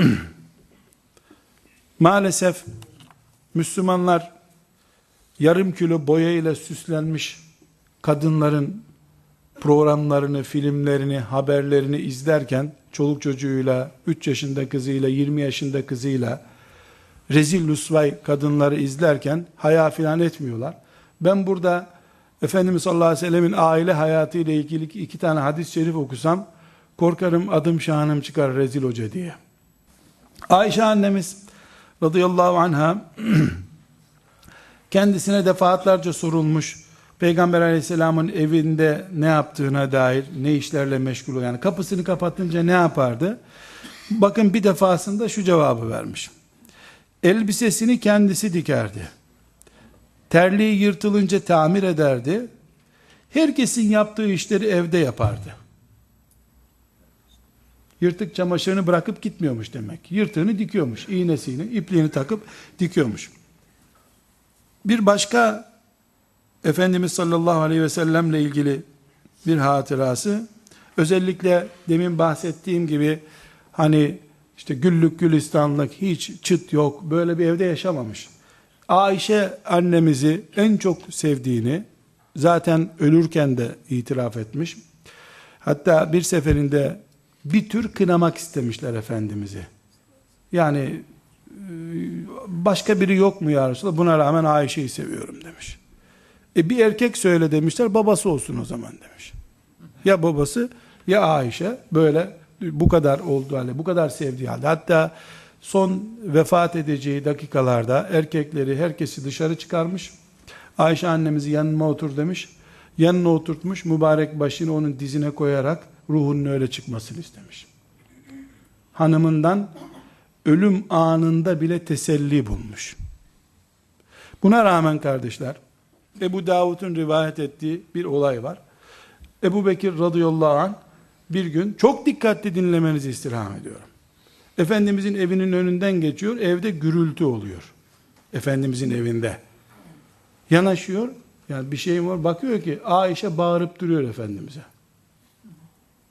maalesef Müslümanlar yarım kilo boya ile süslenmiş kadınların programlarını, filmlerini, haberlerini izlerken çoluk çocuğuyla, 3 yaşında kızıyla, 20 yaşında kızıyla rezil lusvay kadınları izlerken haya filan etmiyorlar. Ben burada Efendimiz sallallahu aleyhi ve sellemin aile hayatı ile ilgili iki tane hadis-i şerif okusam korkarım adım şanım çıkar rezil hoca diye. Ayşe annemiz radıyallahu anha kendisine defaatlerce sorulmuş Peygamber aleyhisselamın evinde ne yaptığına dair ne işlerle meşgul yani kapısını kapatınca ne yapardı? Bakın bir defasında şu cevabı vermiş. Elbisesini kendisi dikerdi. Terliği yırtılınca tamir ederdi. Herkesin yaptığı işleri evde yapardı. Yırtık çamaşırını bırakıp gitmiyormuş demek. Yırtığını dikiyormuş. iğnesini, ipliğini takıp dikiyormuş. Bir başka Efendimiz sallallahu aleyhi ve sellemle ilgili bir hatırası özellikle demin bahsettiğim gibi hani işte güllük gülistanlık hiç çıt yok böyle bir evde yaşamamış. Ayşe annemizi en çok sevdiğini zaten ölürken de itiraf etmiş. Hatta bir seferinde bir tür kınamak istemişler Efendimiz'i. Yani e, başka biri yok mu ya Resulallah? Buna rağmen Ayşe'yi seviyorum demiş. E bir erkek söyle demişler, babası olsun o zaman demiş. Ya babası ya Ayşe böyle bu kadar oldu halde, bu kadar sevdiği halde. Hatta son vefat edeceği dakikalarda erkekleri herkesi dışarı çıkarmış. Ayşe annemizi yanıma otur demiş. Yanına oturtmuş, mübarek başını onun dizine koyarak ruhunun öyle çıkmasını istemiş. Hanımından ölüm anında bile teselli bulmuş. Buna rağmen kardeşler, Ebu Davud'un rivayet ettiği bir olay var. Ebu Bekir radıyallahu anh bir gün çok dikkatli dinlemenizi istirham ediyorum. Efendimizin evinin önünden geçiyor, evde gürültü oluyor. Efendimizin evinde. Yanaşıyor, yani bir şeyim var, bakıyor ki Ayşe bağırıp duruyor Efendimiz'e.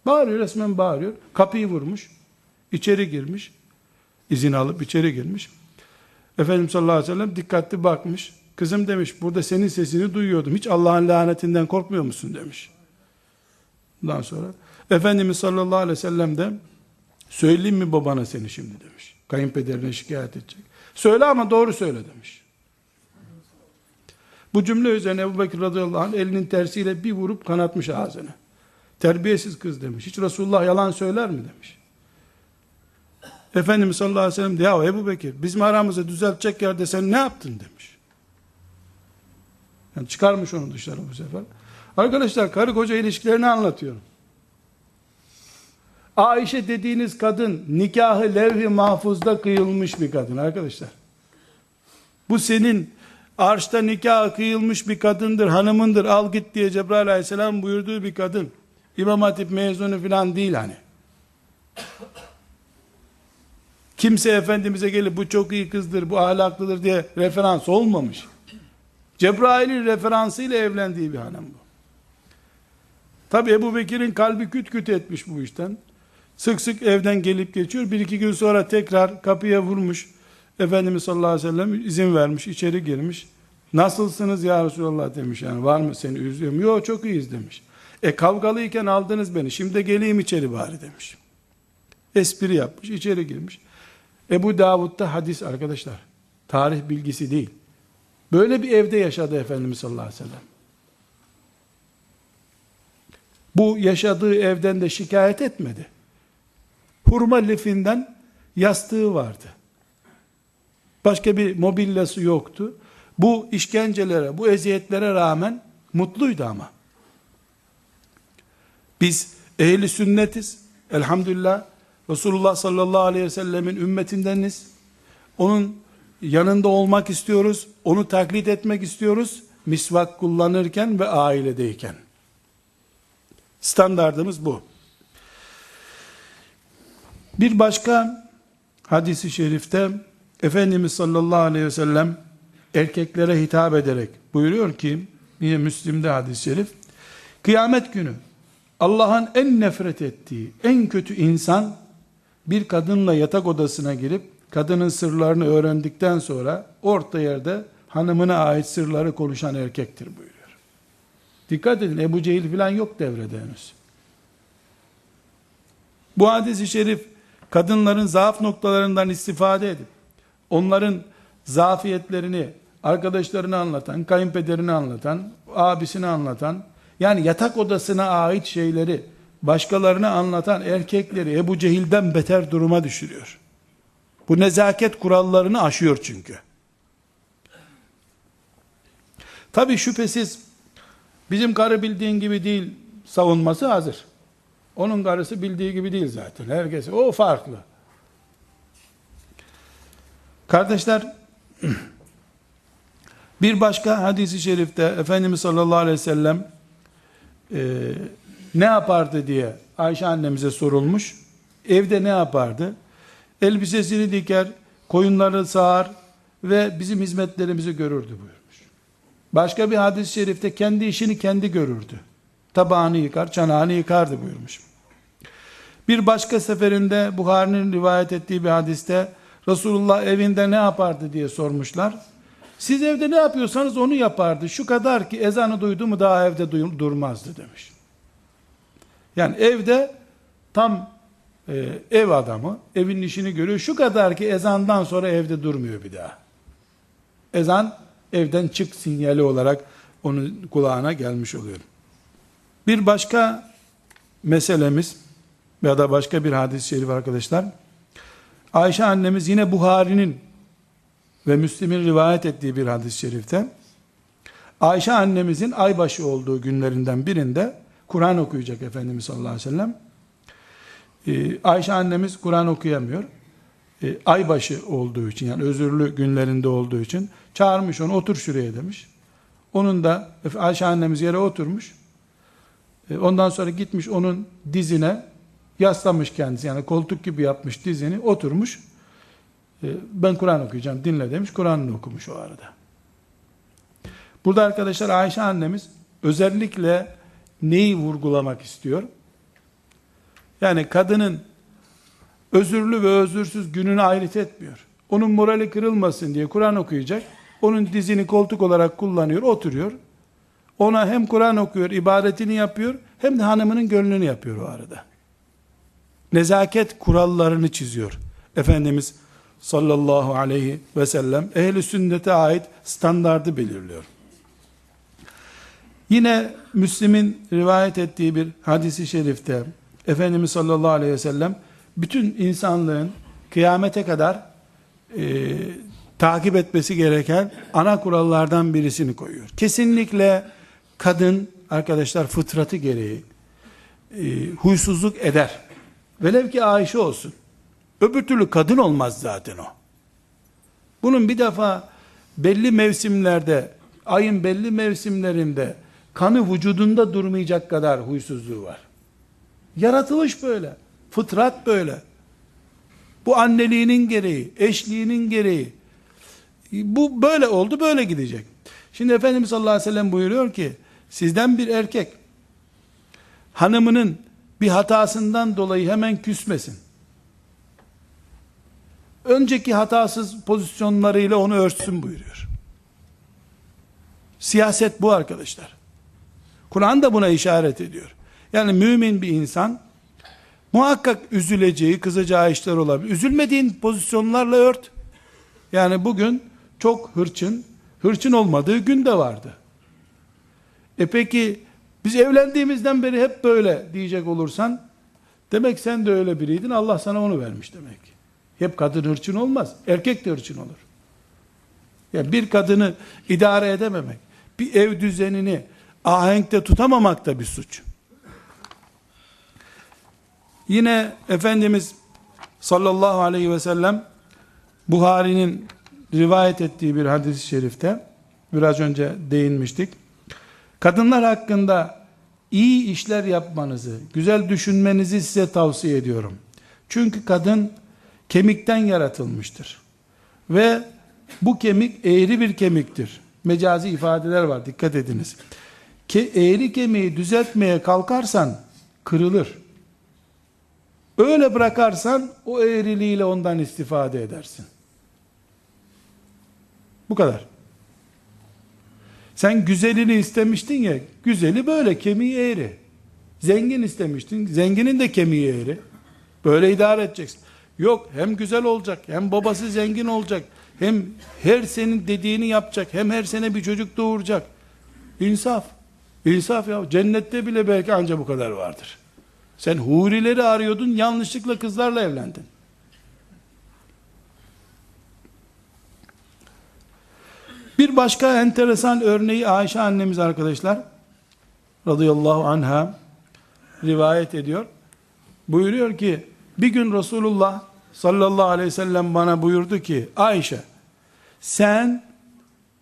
Bağırıyor, resmen bağırıyor. Kapıyı vurmuş, içeri girmiş, izin alıp içeri girmiş. Efendimiz sallallahu aleyhi ve sellem dikkatli bakmış. Kızım demiş, burada senin sesini duyuyordum. Hiç Allah'ın lanetinden korkmuyor musun demiş. Ondan sonra Efendimiz sallallahu aleyhi ve sellem de söyleyeyim mi babana seni şimdi demiş. Kayınpederine şikayet edecek. Söyle ama doğru söyle demiş. Bu cümle üzerine Ebu Bekir radıyallahu anh elinin tersiyle bir vurup kanatmış ağzını. Terbiyesiz kız demiş. Hiç Resulullah yalan söyler mi demiş. Efendimiz sallallahu aleyhi ve sellem ya Ebu Bekir bizim aramızı düzeltecek yerde sen ne yaptın demiş. Yani çıkarmış onu dışarı bu sefer. Arkadaşlar karı koca ilişkilerini anlatıyorum. Ayşe dediğiniz kadın nikahı levh-i mahfuzda kıyılmış bir kadın arkadaşlar. Bu senin arşta nikah kıyılmış bir kadındır, hanımındır, al git diye Cebrail aleyhisselam buyurduğu bir kadın. İmam Hatip mezunu falan değil hani. Kimse Efendimiz'e gelip bu çok iyi kızdır, bu ahlaklıdır diye referans olmamış. Cebrail'in referansıyla evlendiği bir hanım bu. Tabi Ebu Bekir'in kalbi küt küt etmiş bu işten. Sık sık evden gelip geçiyor. Bir iki gün sonra tekrar kapıya vurmuş. Efendimiz sallallahu aleyhi ve sellem izin vermiş, içeri girmiş. Nasılsınız ya Resulallah demiş yani var mı seni üzüyorum? Yok çok iyiyiz demiş. E kavgalıyken aldınız beni şimdi geleyim içeri bari demiş. Espri yapmış içeri girmiş. Ebu Davud'da hadis arkadaşlar. Tarih bilgisi değil. Böyle bir evde yaşadı Efendimiz sallallahu aleyhi ve sellem. Bu yaşadığı evden de şikayet etmedi. Hurma lifinden yastığı vardı. Başka bir mobilyası yoktu. Bu işkencelere, bu eziyetlere rağmen mutluydu ama. Biz ehli sünnetiz. Elhamdülillah Resulullah sallallahu aleyhi ve sellemin ümmetindeniz. Onun yanında olmak istiyoruz. Onu taklit etmek istiyoruz. Misvak kullanırken ve ailedeyken. Standardımız bu. Bir başka hadisi şerifte Efendimiz sallallahu aleyhi ve sellem erkeklere hitap ederek buyuruyor ki yine Müslim'de hadis-i şerif kıyamet günü Allah'ın en nefret ettiği en kötü insan bir kadınla yatak odasına girip kadının sırlarını öğrendikten sonra orta yerde hanımına ait sırları konuşan erkektir buyuruyor. Dikkat edin Ebu Cehil falan yok devrede henüz. Bu hadis-i şerif kadınların zaaf noktalarından istifade edip onların zafiyetlerini arkadaşlarını anlatan, kayınpederini anlatan, abisini anlatan yani yatak odasına ait şeyleri başkalarına anlatan erkekleri Ebu Cehil'den beter duruma düşürüyor. Bu nezaket kurallarını aşıyor çünkü. Tabi şüphesiz bizim karı bildiğin gibi değil savunması hazır. Onun karısı bildiği gibi değil zaten. Herkes o farklı. Kardeşler bir başka hadisi şerifte Efendimiz sallallahu aleyhi ve sellem e, ne yapardı diye Ayşe annemize sorulmuş. Evde ne yapardı? Elbisesini diker, koyunları sağar ve bizim hizmetlerimizi görürdü buyurmuş. Başka bir hadis-i şerifte kendi işini kendi görürdü. Tabağını yıkar, çanağını yıkardı buyurmuş. Bir başka seferinde Buhari'nin rivayet ettiği bir hadiste Resulullah evinde ne yapardı diye sormuşlar. Siz evde ne yapıyorsanız onu yapardı. Şu kadar ki ezanı duydu mu daha evde durmazdı demiş. Yani evde tam e, ev adamı, evin işini görüyor. Şu kadar ki ezandan sonra evde durmuyor bir daha. Ezan evden çık sinyali olarak onun kulağına gelmiş oluyor. Bir başka meselemiz ya da başka bir hadis-i şerif arkadaşlar. Ayşe annemiz yine Buhari'nin ve Müslim'in rivayet ettiği bir hadis-i şerifte Ayşe annemizin aybaşı olduğu günlerinden birinde Kur'an okuyacak Efendimiz sallallahu aleyhi ve sellem. Ee, Ayşe annemiz Kur'an okuyamıyor. Ee, aybaşı olduğu için yani özürlü günlerinde olduğu için çağırmış onu otur şuraya demiş. Onun da Ayşe annemiz yere oturmuş. Ee, ondan sonra gitmiş onun dizine yaslamış kendisi yani koltuk gibi yapmış dizini oturmuş. Ee, ben Kur'an okuyacağım dinle demiş. Kur'an'ını okumuş o arada. Burada arkadaşlar Ayşe annemiz özellikle neyi vurgulamak istiyor? Yani kadının özürlü ve özürsüz gününü ayrıt etmiyor. Onun morali kırılmasın diye Kur'an okuyacak. Onun dizini koltuk olarak kullanıyor, oturuyor. Ona hem Kur'an okuyor, ibadetini yapıyor, hem de hanımının gönlünü yapıyor o arada. Nezaket kurallarını çiziyor. Efendimiz sallallahu aleyhi ve sellem ehli sünnete ait standardı belirliyor. Yine Müslim'in rivayet ettiği bir hadisi şerifte Efendimiz sallallahu aleyhi ve sellem bütün insanlığın kıyamete kadar e, takip etmesi gereken ana kurallardan birisini koyuyor. Kesinlikle kadın arkadaşlar fıtratı gereği e, huysuzluk eder. Velev ki Ayşe olsun. Öbür türlü kadın olmaz zaten o. Bunun bir defa belli mevsimlerde, ayın belli mevsimlerinde kanı vücudunda durmayacak kadar huysuzluğu var. Yaratılış böyle. Fıtrat böyle. Bu anneliğinin gereği, eşliğinin gereği. Bu böyle oldu, böyle gidecek. Şimdi Efendimiz sallallahu aleyhi ve sellem buyuruyor ki, sizden bir erkek, hanımının bir hatasından dolayı hemen küsmesin. Önceki hatasız pozisyonlarıyla onu örtsün buyuruyor. Siyaset bu arkadaşlar. Kur'an da buna işaret ediyor. Yani mümin bir insan muhakkak üzüleceği, kızacağı işler olabilir. Üzülmediğin pozisyonlarla ört. Yani bugün çok hırçın, hırçın olmadığı gün de vardı. E peki biz evlendiğimizden beri hep böyle diyecek olursan demek sen de öyle biriydin Allah sana onu vermiş demek. Hep kadın hırçın olmaz. Erkek de hırçın olur. Ya bir kadını idare edememek, bir ev düzenini ahenkte tutamamak da bir suç. Yine Efendimiz sallallahu aleyhi ve sellem Buhari'nin rivayet ettiği bir hadis-i şerifte biraz önce değinmiştik. Kadınlar hakkında iyi işler yapmanızı, güzel düşünmenizi size tavsiye ediyorum. Çünkü kadın kemikten yaratılmıştır. Ve bu kemik eğri bir kemiktir. Mecazi ifadeler var dikkat ediniz. Ke eğri kemiği düzeltmeye kalkarsan kırılır. Öyle bırakarsan o eğriliğiyle ondan istifade edersin. Bu kadar. Sen güzelini istemiştin ya, güzeli böyle kemiği eğri. Zengin istemiştin, zenginin de kemiği eğri. Böyle idare edeceksin. Yok hem güzel olacak, hem babası zengin olacak, hem her senin dediğini yapacak, hem her sene bir çocuk doğuracak. İnsaf. İnsaf ya. Cennette bile belki anca bu kadar vardır. Sen hurileri arıyordun, yanlışlıkla kızlarla evlendin. Bir başka enteresan örneği Ayşe annemiz arkadaşlar radıyallahu anha rivayet ediyor. Buyuruyor ki bir gün Resulullah sallallahu aleyhi ve sellem bana buyurdu ki Ayşe sen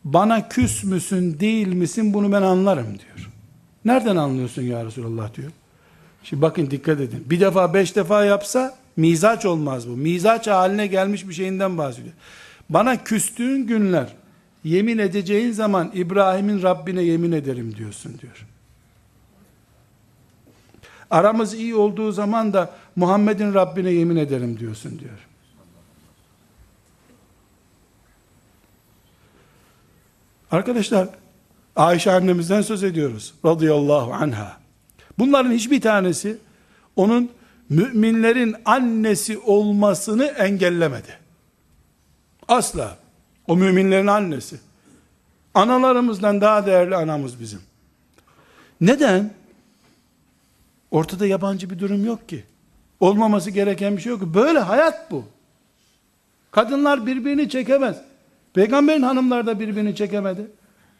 bana küs müsün değil misin bunu ben anlarım diyor. Nereden anlıyorsun ya Resulullah diyor. Şimdi bakın dikkat edin. Bir defa beş defa yapsa mizaç olmaz bu. Mizaç haline gelmiş bir şeyinden bahsediyor. Bana küstüğün günler yemin edeceğin zaman İbrahim'in Rabbine yemin ederim diyorsun diyor. Aramız iyi olduğu zaman da Muhammed'in Rabbine yemin ederim diyorsun diyor. Arkadaşlar Ayşe annemizden söz ediyoruz. Radıyallahu anha. Bunların hiçbir tanesi onun müminlerin annesi olmasını engellemedi. Asla. O müminlerin annesi. Analarımızdan daha değerli anamız bizim. Neden? Ortada yabancı bir durum yok ki. Olmaması gereken bir şey yok. Böyle hayat bu. Kadınlar birbirini çekemez. Peygamberin hanımlar da birbirini çekemedi.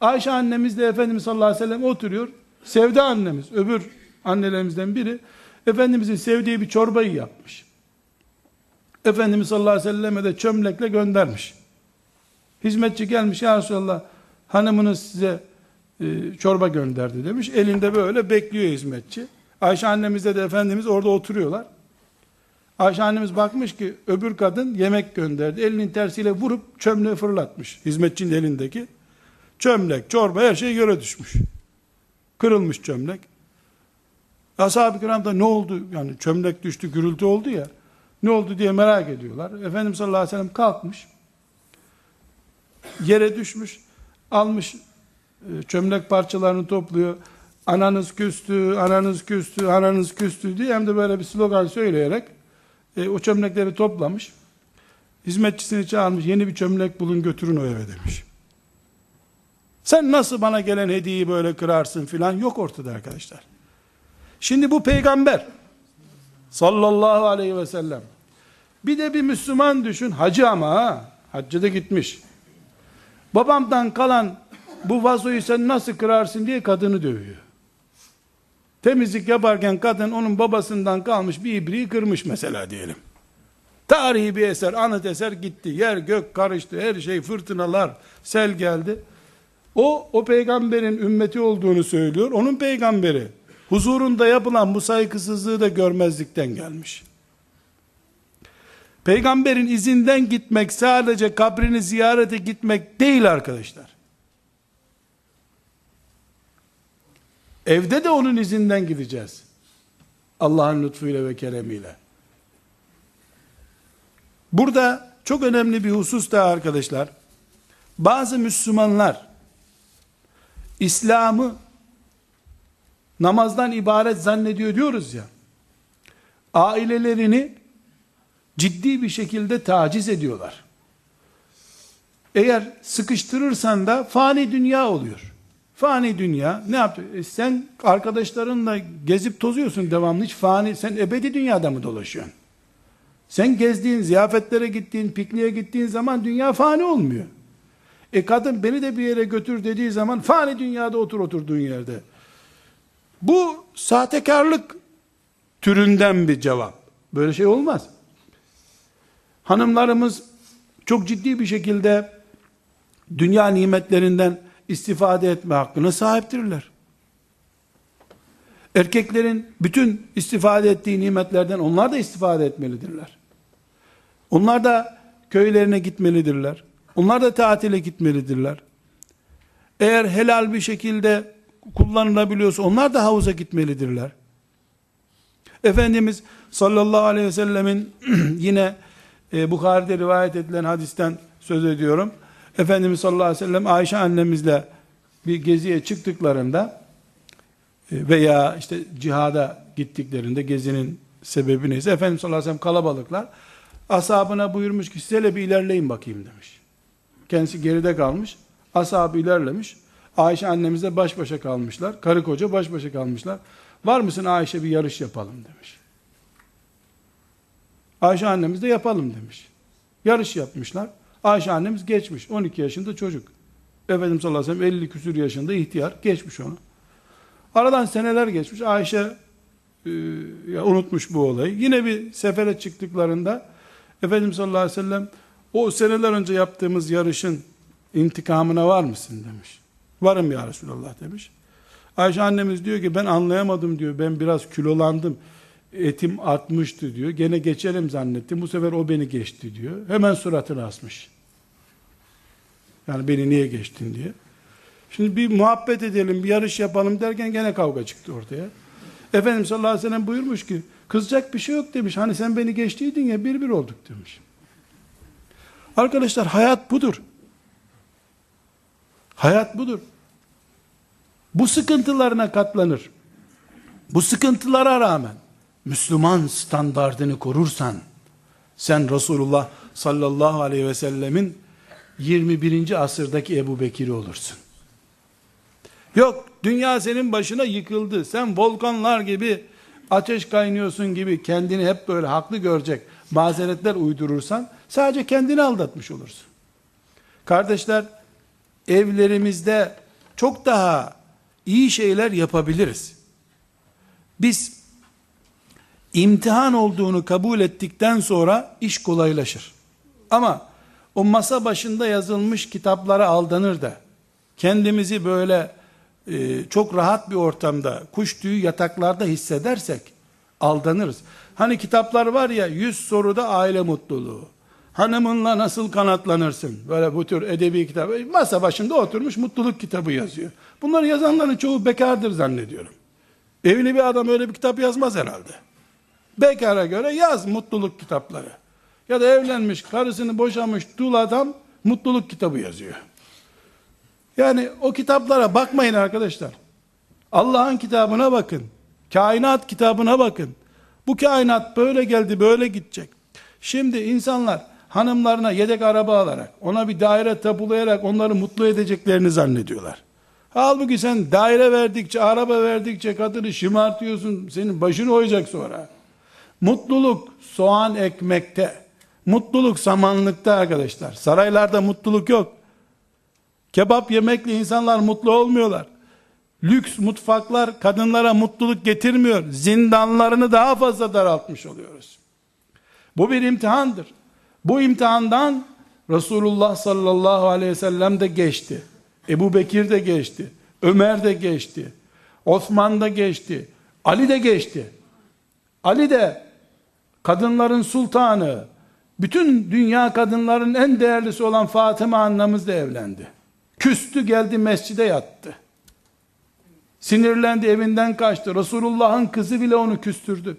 Ayşe annemiz de Efendimiz sallallahu aleyhi ve sellem oturuyor. Sevde annemiz, öbür annelerimizden biri, Efendimizin sevdiği bir çorbayı yapmış. Efendimiz sallallahu aleyhi ve selleme de çömlekle göndermiş. Hizmetçi gelmiş ya Resulallah hanımınız size e, çorba gönderdi demiş. Elinde böyle bekliyor hizmetçi. Ayşe annemizle de Efendimiz orada oturuyorlar. Ayşe annemiz bakmış ki öbür kadın yemek gönderdi. Elinin tersiyle vurup çömleği fırlatmış. Hizmetçinin elindeki. Çömlek, çorba her şey göre düşmüş. Kırılmış çömlek. Ashab-ı kiram da ne oldu? Yani çömlek düştü, gürültü oldu ya. Ne oldu diye merak ediyorlar. Efendimiz sallallahu aleyhi ve sellem kalkmış. Yere düşmüş. Almış e, çömlek parçalarını topluyor. Ananız küstü, ananız küstü, ananız küstü diye hem de böyle bir slogan söyleyerek e, o çömlekleri toplamış. Hizmetçisini çağırmış. Yeni bir çömlek bulun götürün o eve demiş. Sen nasıl bana gelen hediyeyi böyle kırarsın filan yok ortada arkadaşlar. Şimdi bu peygamber sallallahu aleyhi ve sellem bir de bir Müslüman düşün hacı ama ha hacca da gitmiş. Babamdan kalan bu vazoyu sen nasıl kırarsın diye kadını dövüyor. Temizlik yaparken kadın onun babasından kalmış bir ibriği kırmış mesela diyelim. Tarihi bir eser, anıt eser gitti. Yer gök karıştı, her şey fırtınalar, sel geldi. O, o peygamberin ümmeti olduğunu söylüyor. Onun peygamberi. Huzurunda yapılan bu saygısızlığı da görmezlikten gelmiş. Peygamberin izinden gitmek sadece kabrini ziyarete gitmek değil arkadaşlar. Evde de onun izinden gideceğiz. Allah'ın lütfuyla ve keremiyle. Burada çok önemli bir husus da arkadaşlar. Bazı Müslümanlar İslam'ı namazdan ibaret zannediyor diyoruz ya. Ailelerini ciddi bir şekilde taciz ediyorlar. Eğer sıkıştırırsan da fani dünya oluyor. Fani dünya ne yaptı? E sen arkadaşlarınla gezip tozuyorsun devamlı. Hiç fani, sen ebedi dünyada mı dolaşıyorsun? Sen gezdiğin, ziyafetlere gittiğin, pikniğe gittiğin zaman dünya fani olmuyor. E kadın beni de bir yere götür dediği zaman fani dünyada otur oturduğun yerde. Bu sahtekarlık türünden bir cevap. Böyle şey olmaz. Hanımlarımız çok ciddi bir şekilde dünya nimetlerinden istifade etme hakkına sahiptirler. Erkeklerin bütün istifade ettiği nimetlerden onlar da istifade etmelidirler. Onlar da köylerine gitmelidirler. Onlar da tatile gitmelidirler. Eğer helal bir şekilde kullanılabiliyorsa onlar da havuza gitmelidirler. Efendimiz sallallahu aleyhi ve sellemin yine e, Bukhari'de rivayet edilen hadisten söz ediyorum. Efendimiz sallallahu aleyhi ve sellem Ayşe annemizle bir geziye çıktıklarında e, veya işte cihada gittiklerinde gezinin sebebi neyse Efendimiz sallallahu aleyhi ve sellem kalabalıklar ashabına buyurmuş ki siz bir ilerleyin bakayım demiş. Kendisi geride kalmış. Ashabı ilerlemiş. Ayşe annemizle baş başa kalmışlar. Karı koca baş başa kalmışlar. Var mısın Ayşe bir yarış yapalım demiş. Ayşe annemiz de yapalım demiş. Yarış yapmışlar. Ayşe annemiz geçmiş. 12 yaşında çocuk. Efendimiz sallallahu aleyhi ve sellem 50 küsür yaşında ihtiyar. Geçmiş onu. Aradan seneler geçmiş. Ayşe e, unutmuş bu olayı. Yine bir sefere çıktıklarında Efendimiz sallallahu aleyhi ve sellem o seneler önce yaptığımız yarışın intikamına var mısın demiş. Varım ya Resulallah demiş. Ayşe annemiz diyor ki ben anlayamadım diyor. Ben biraz kilolandım. Etim artmıştı diyor. Gene geçelim zannettim. Bu sefer o beni geçti diyor. Hemen suratını asmış. Yani beni niye geçtin diye. Şimdi bir muhabbet edelim, bir yarış yapalım derken gene kavga çıktı ortaya. Efendimiz sallallahu aleyhi ve sellem buyurmuş ki, kızacak bir şey yok demiş. Hani sen beni geçtiydin ya bir bir olduk demiş. Arkadaşlar hayat budur. Hayat budur. Bu sıkıntılarına katlanır. Bu sıkıntılara rağmen Müslüman standardını korursan, sen Resulullah sallallahu aleyhi ve sellemin 21. asırdaki Ebu Bekir'i olursun. Yok, dünya senin başına yıkıldı. Sen volkanlar gibi ateş kaynıyorsun gibi kendini hep böyle haklı görecek mazeretler uydurursan sadece kendini aldatmış olursun. Kardeşler, evlerimizde çok daha iyi şeyler yapabiliriz. Biz imtihan olduğunu kabul ettikten sonra iş kolaylaşır. Ama o masa başında yazılmış kitaplara aldanır da kendimizi böyle e, çok rahat bir ortamda kuş tüyü yataklarda hissedersek aldanırız. Hani kitaplar var ya 100 soruda aile mutluluğu. Hanımınla nasıl kanatlanırsın? Böyle bu tür edebi kitap. Masa başında oturmuş mutluluk kitabı yazıyor. Bunları yazanların çoğu bekardır zannediyorum. Evli bir adam öyle bir kitap yazmaz herhalde. Bekara göre yaz mutluluk kitapları. Ya da evlenmiş, karısını boşamış dul adam mutluluk kitabı yazıyor. Yani o kitaplara bakmayın arkadaşlar. Allah'ın kitabına bakın. Kainat kitabına bakın. Bu kainat böyle geldi, böyle gidecek. Şimdi insanlar hanımlarına yedek araba alarak, ona bir daire tapulayarak onları mutlu edeceklerini zannediyorlar. Halbuki sen daire verdikçe, araba verdikçe kadını şımartıyorsun, senin başını oyacak sonra. Mutluluk soğan ekmekte, mutluluk samanlıkta arkadaşlar. Saraylarda mutluluk yok. Kebap yemekle insanlar mutlu olmuyorlar. Lüks mutfaklar kadınlara mutluluk getirmiyor. Zindanlarını daha fazla daraltmış oluyoruz. Bu bir imtihandır. Bu imtihandan Resulullah sallallahu aleyhi ve sellem de geçti. Ebu Bekir de geçti. Ömer de geçti. Osman da geçti. Ali de geçti. Ali de kadınların sultanı, bütün dünya kadınların en değerlisi olan Fatıma annemiz de evlendi. Küstü geldi mescide yattı. Sinirlendi evinden kaçtı. Resulullah'ın kızı bile onu küstürdü.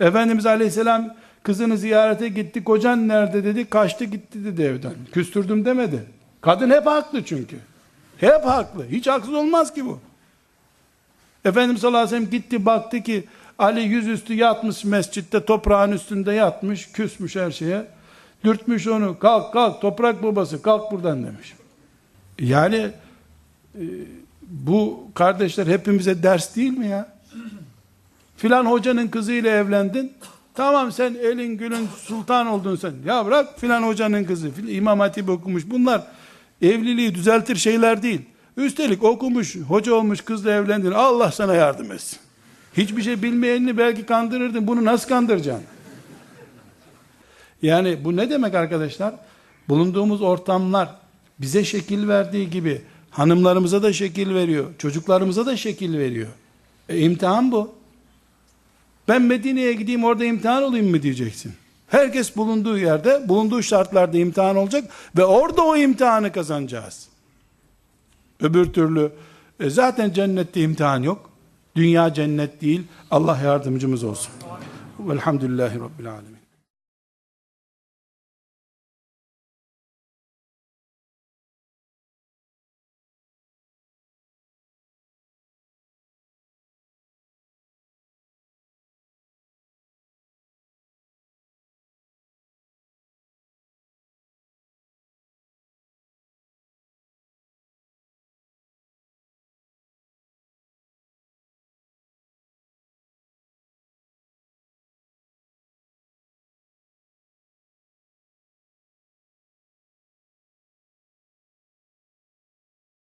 Efendimiz Aleyhisselam kızını ziyarete gitti. Kocan nerede dedi. Kaçtı gitti dedi evden. Küstürdüm demedi. Kadın hep haklı çünkü. Hep haklı. Hiç haksız olmaz ki bu. Efendimiz sallallahu aleyhi ve sellem gitti baktı ki Ali yüzüstü yatmış mescitte toprağın üstünde yatmış küsmüş her şeye. Dürtmüş onu kalk kalk toprak babası kalk buradan demiş. Yani e, bu kardeşler hepimize ders değil mi ya? Filan hocanın kızıyla evlendin. Tamam sen elin gülün sultan oldun sen. Ya bırak filan hocanın kızı. İmam Hatip okumuş. Bunlar evliliği düzeltir şeyler değil. Üstelik okumuş, hoca olmuş kızla evlendin. Allah sana yardım etsin. Hiçbir şey bilmeyenini belki kandırırdın. Bunu nasıl kandıracaksın? Yani bu ne demek arkadaşlar? Bulunduğumuz ortamlar bize şekil verdiği gibi hanımlarımıza da şekil veriyor. Çocuklarımıza da şekil veriyor. E, imtihan bu. Ben Medine'ye gideyim orada imtihan olayım mı diyeceksin. Herkes bulunduğu yerde, bulunduğu şartlarda imtihan olacak ve orada o imtihanı kazanacağız. Öbür türlü e zaten cennette imtihan yok. Dünya cennet değil. Allah yardımcımız olsun. Velhamdülillahi Rabbil Alemin.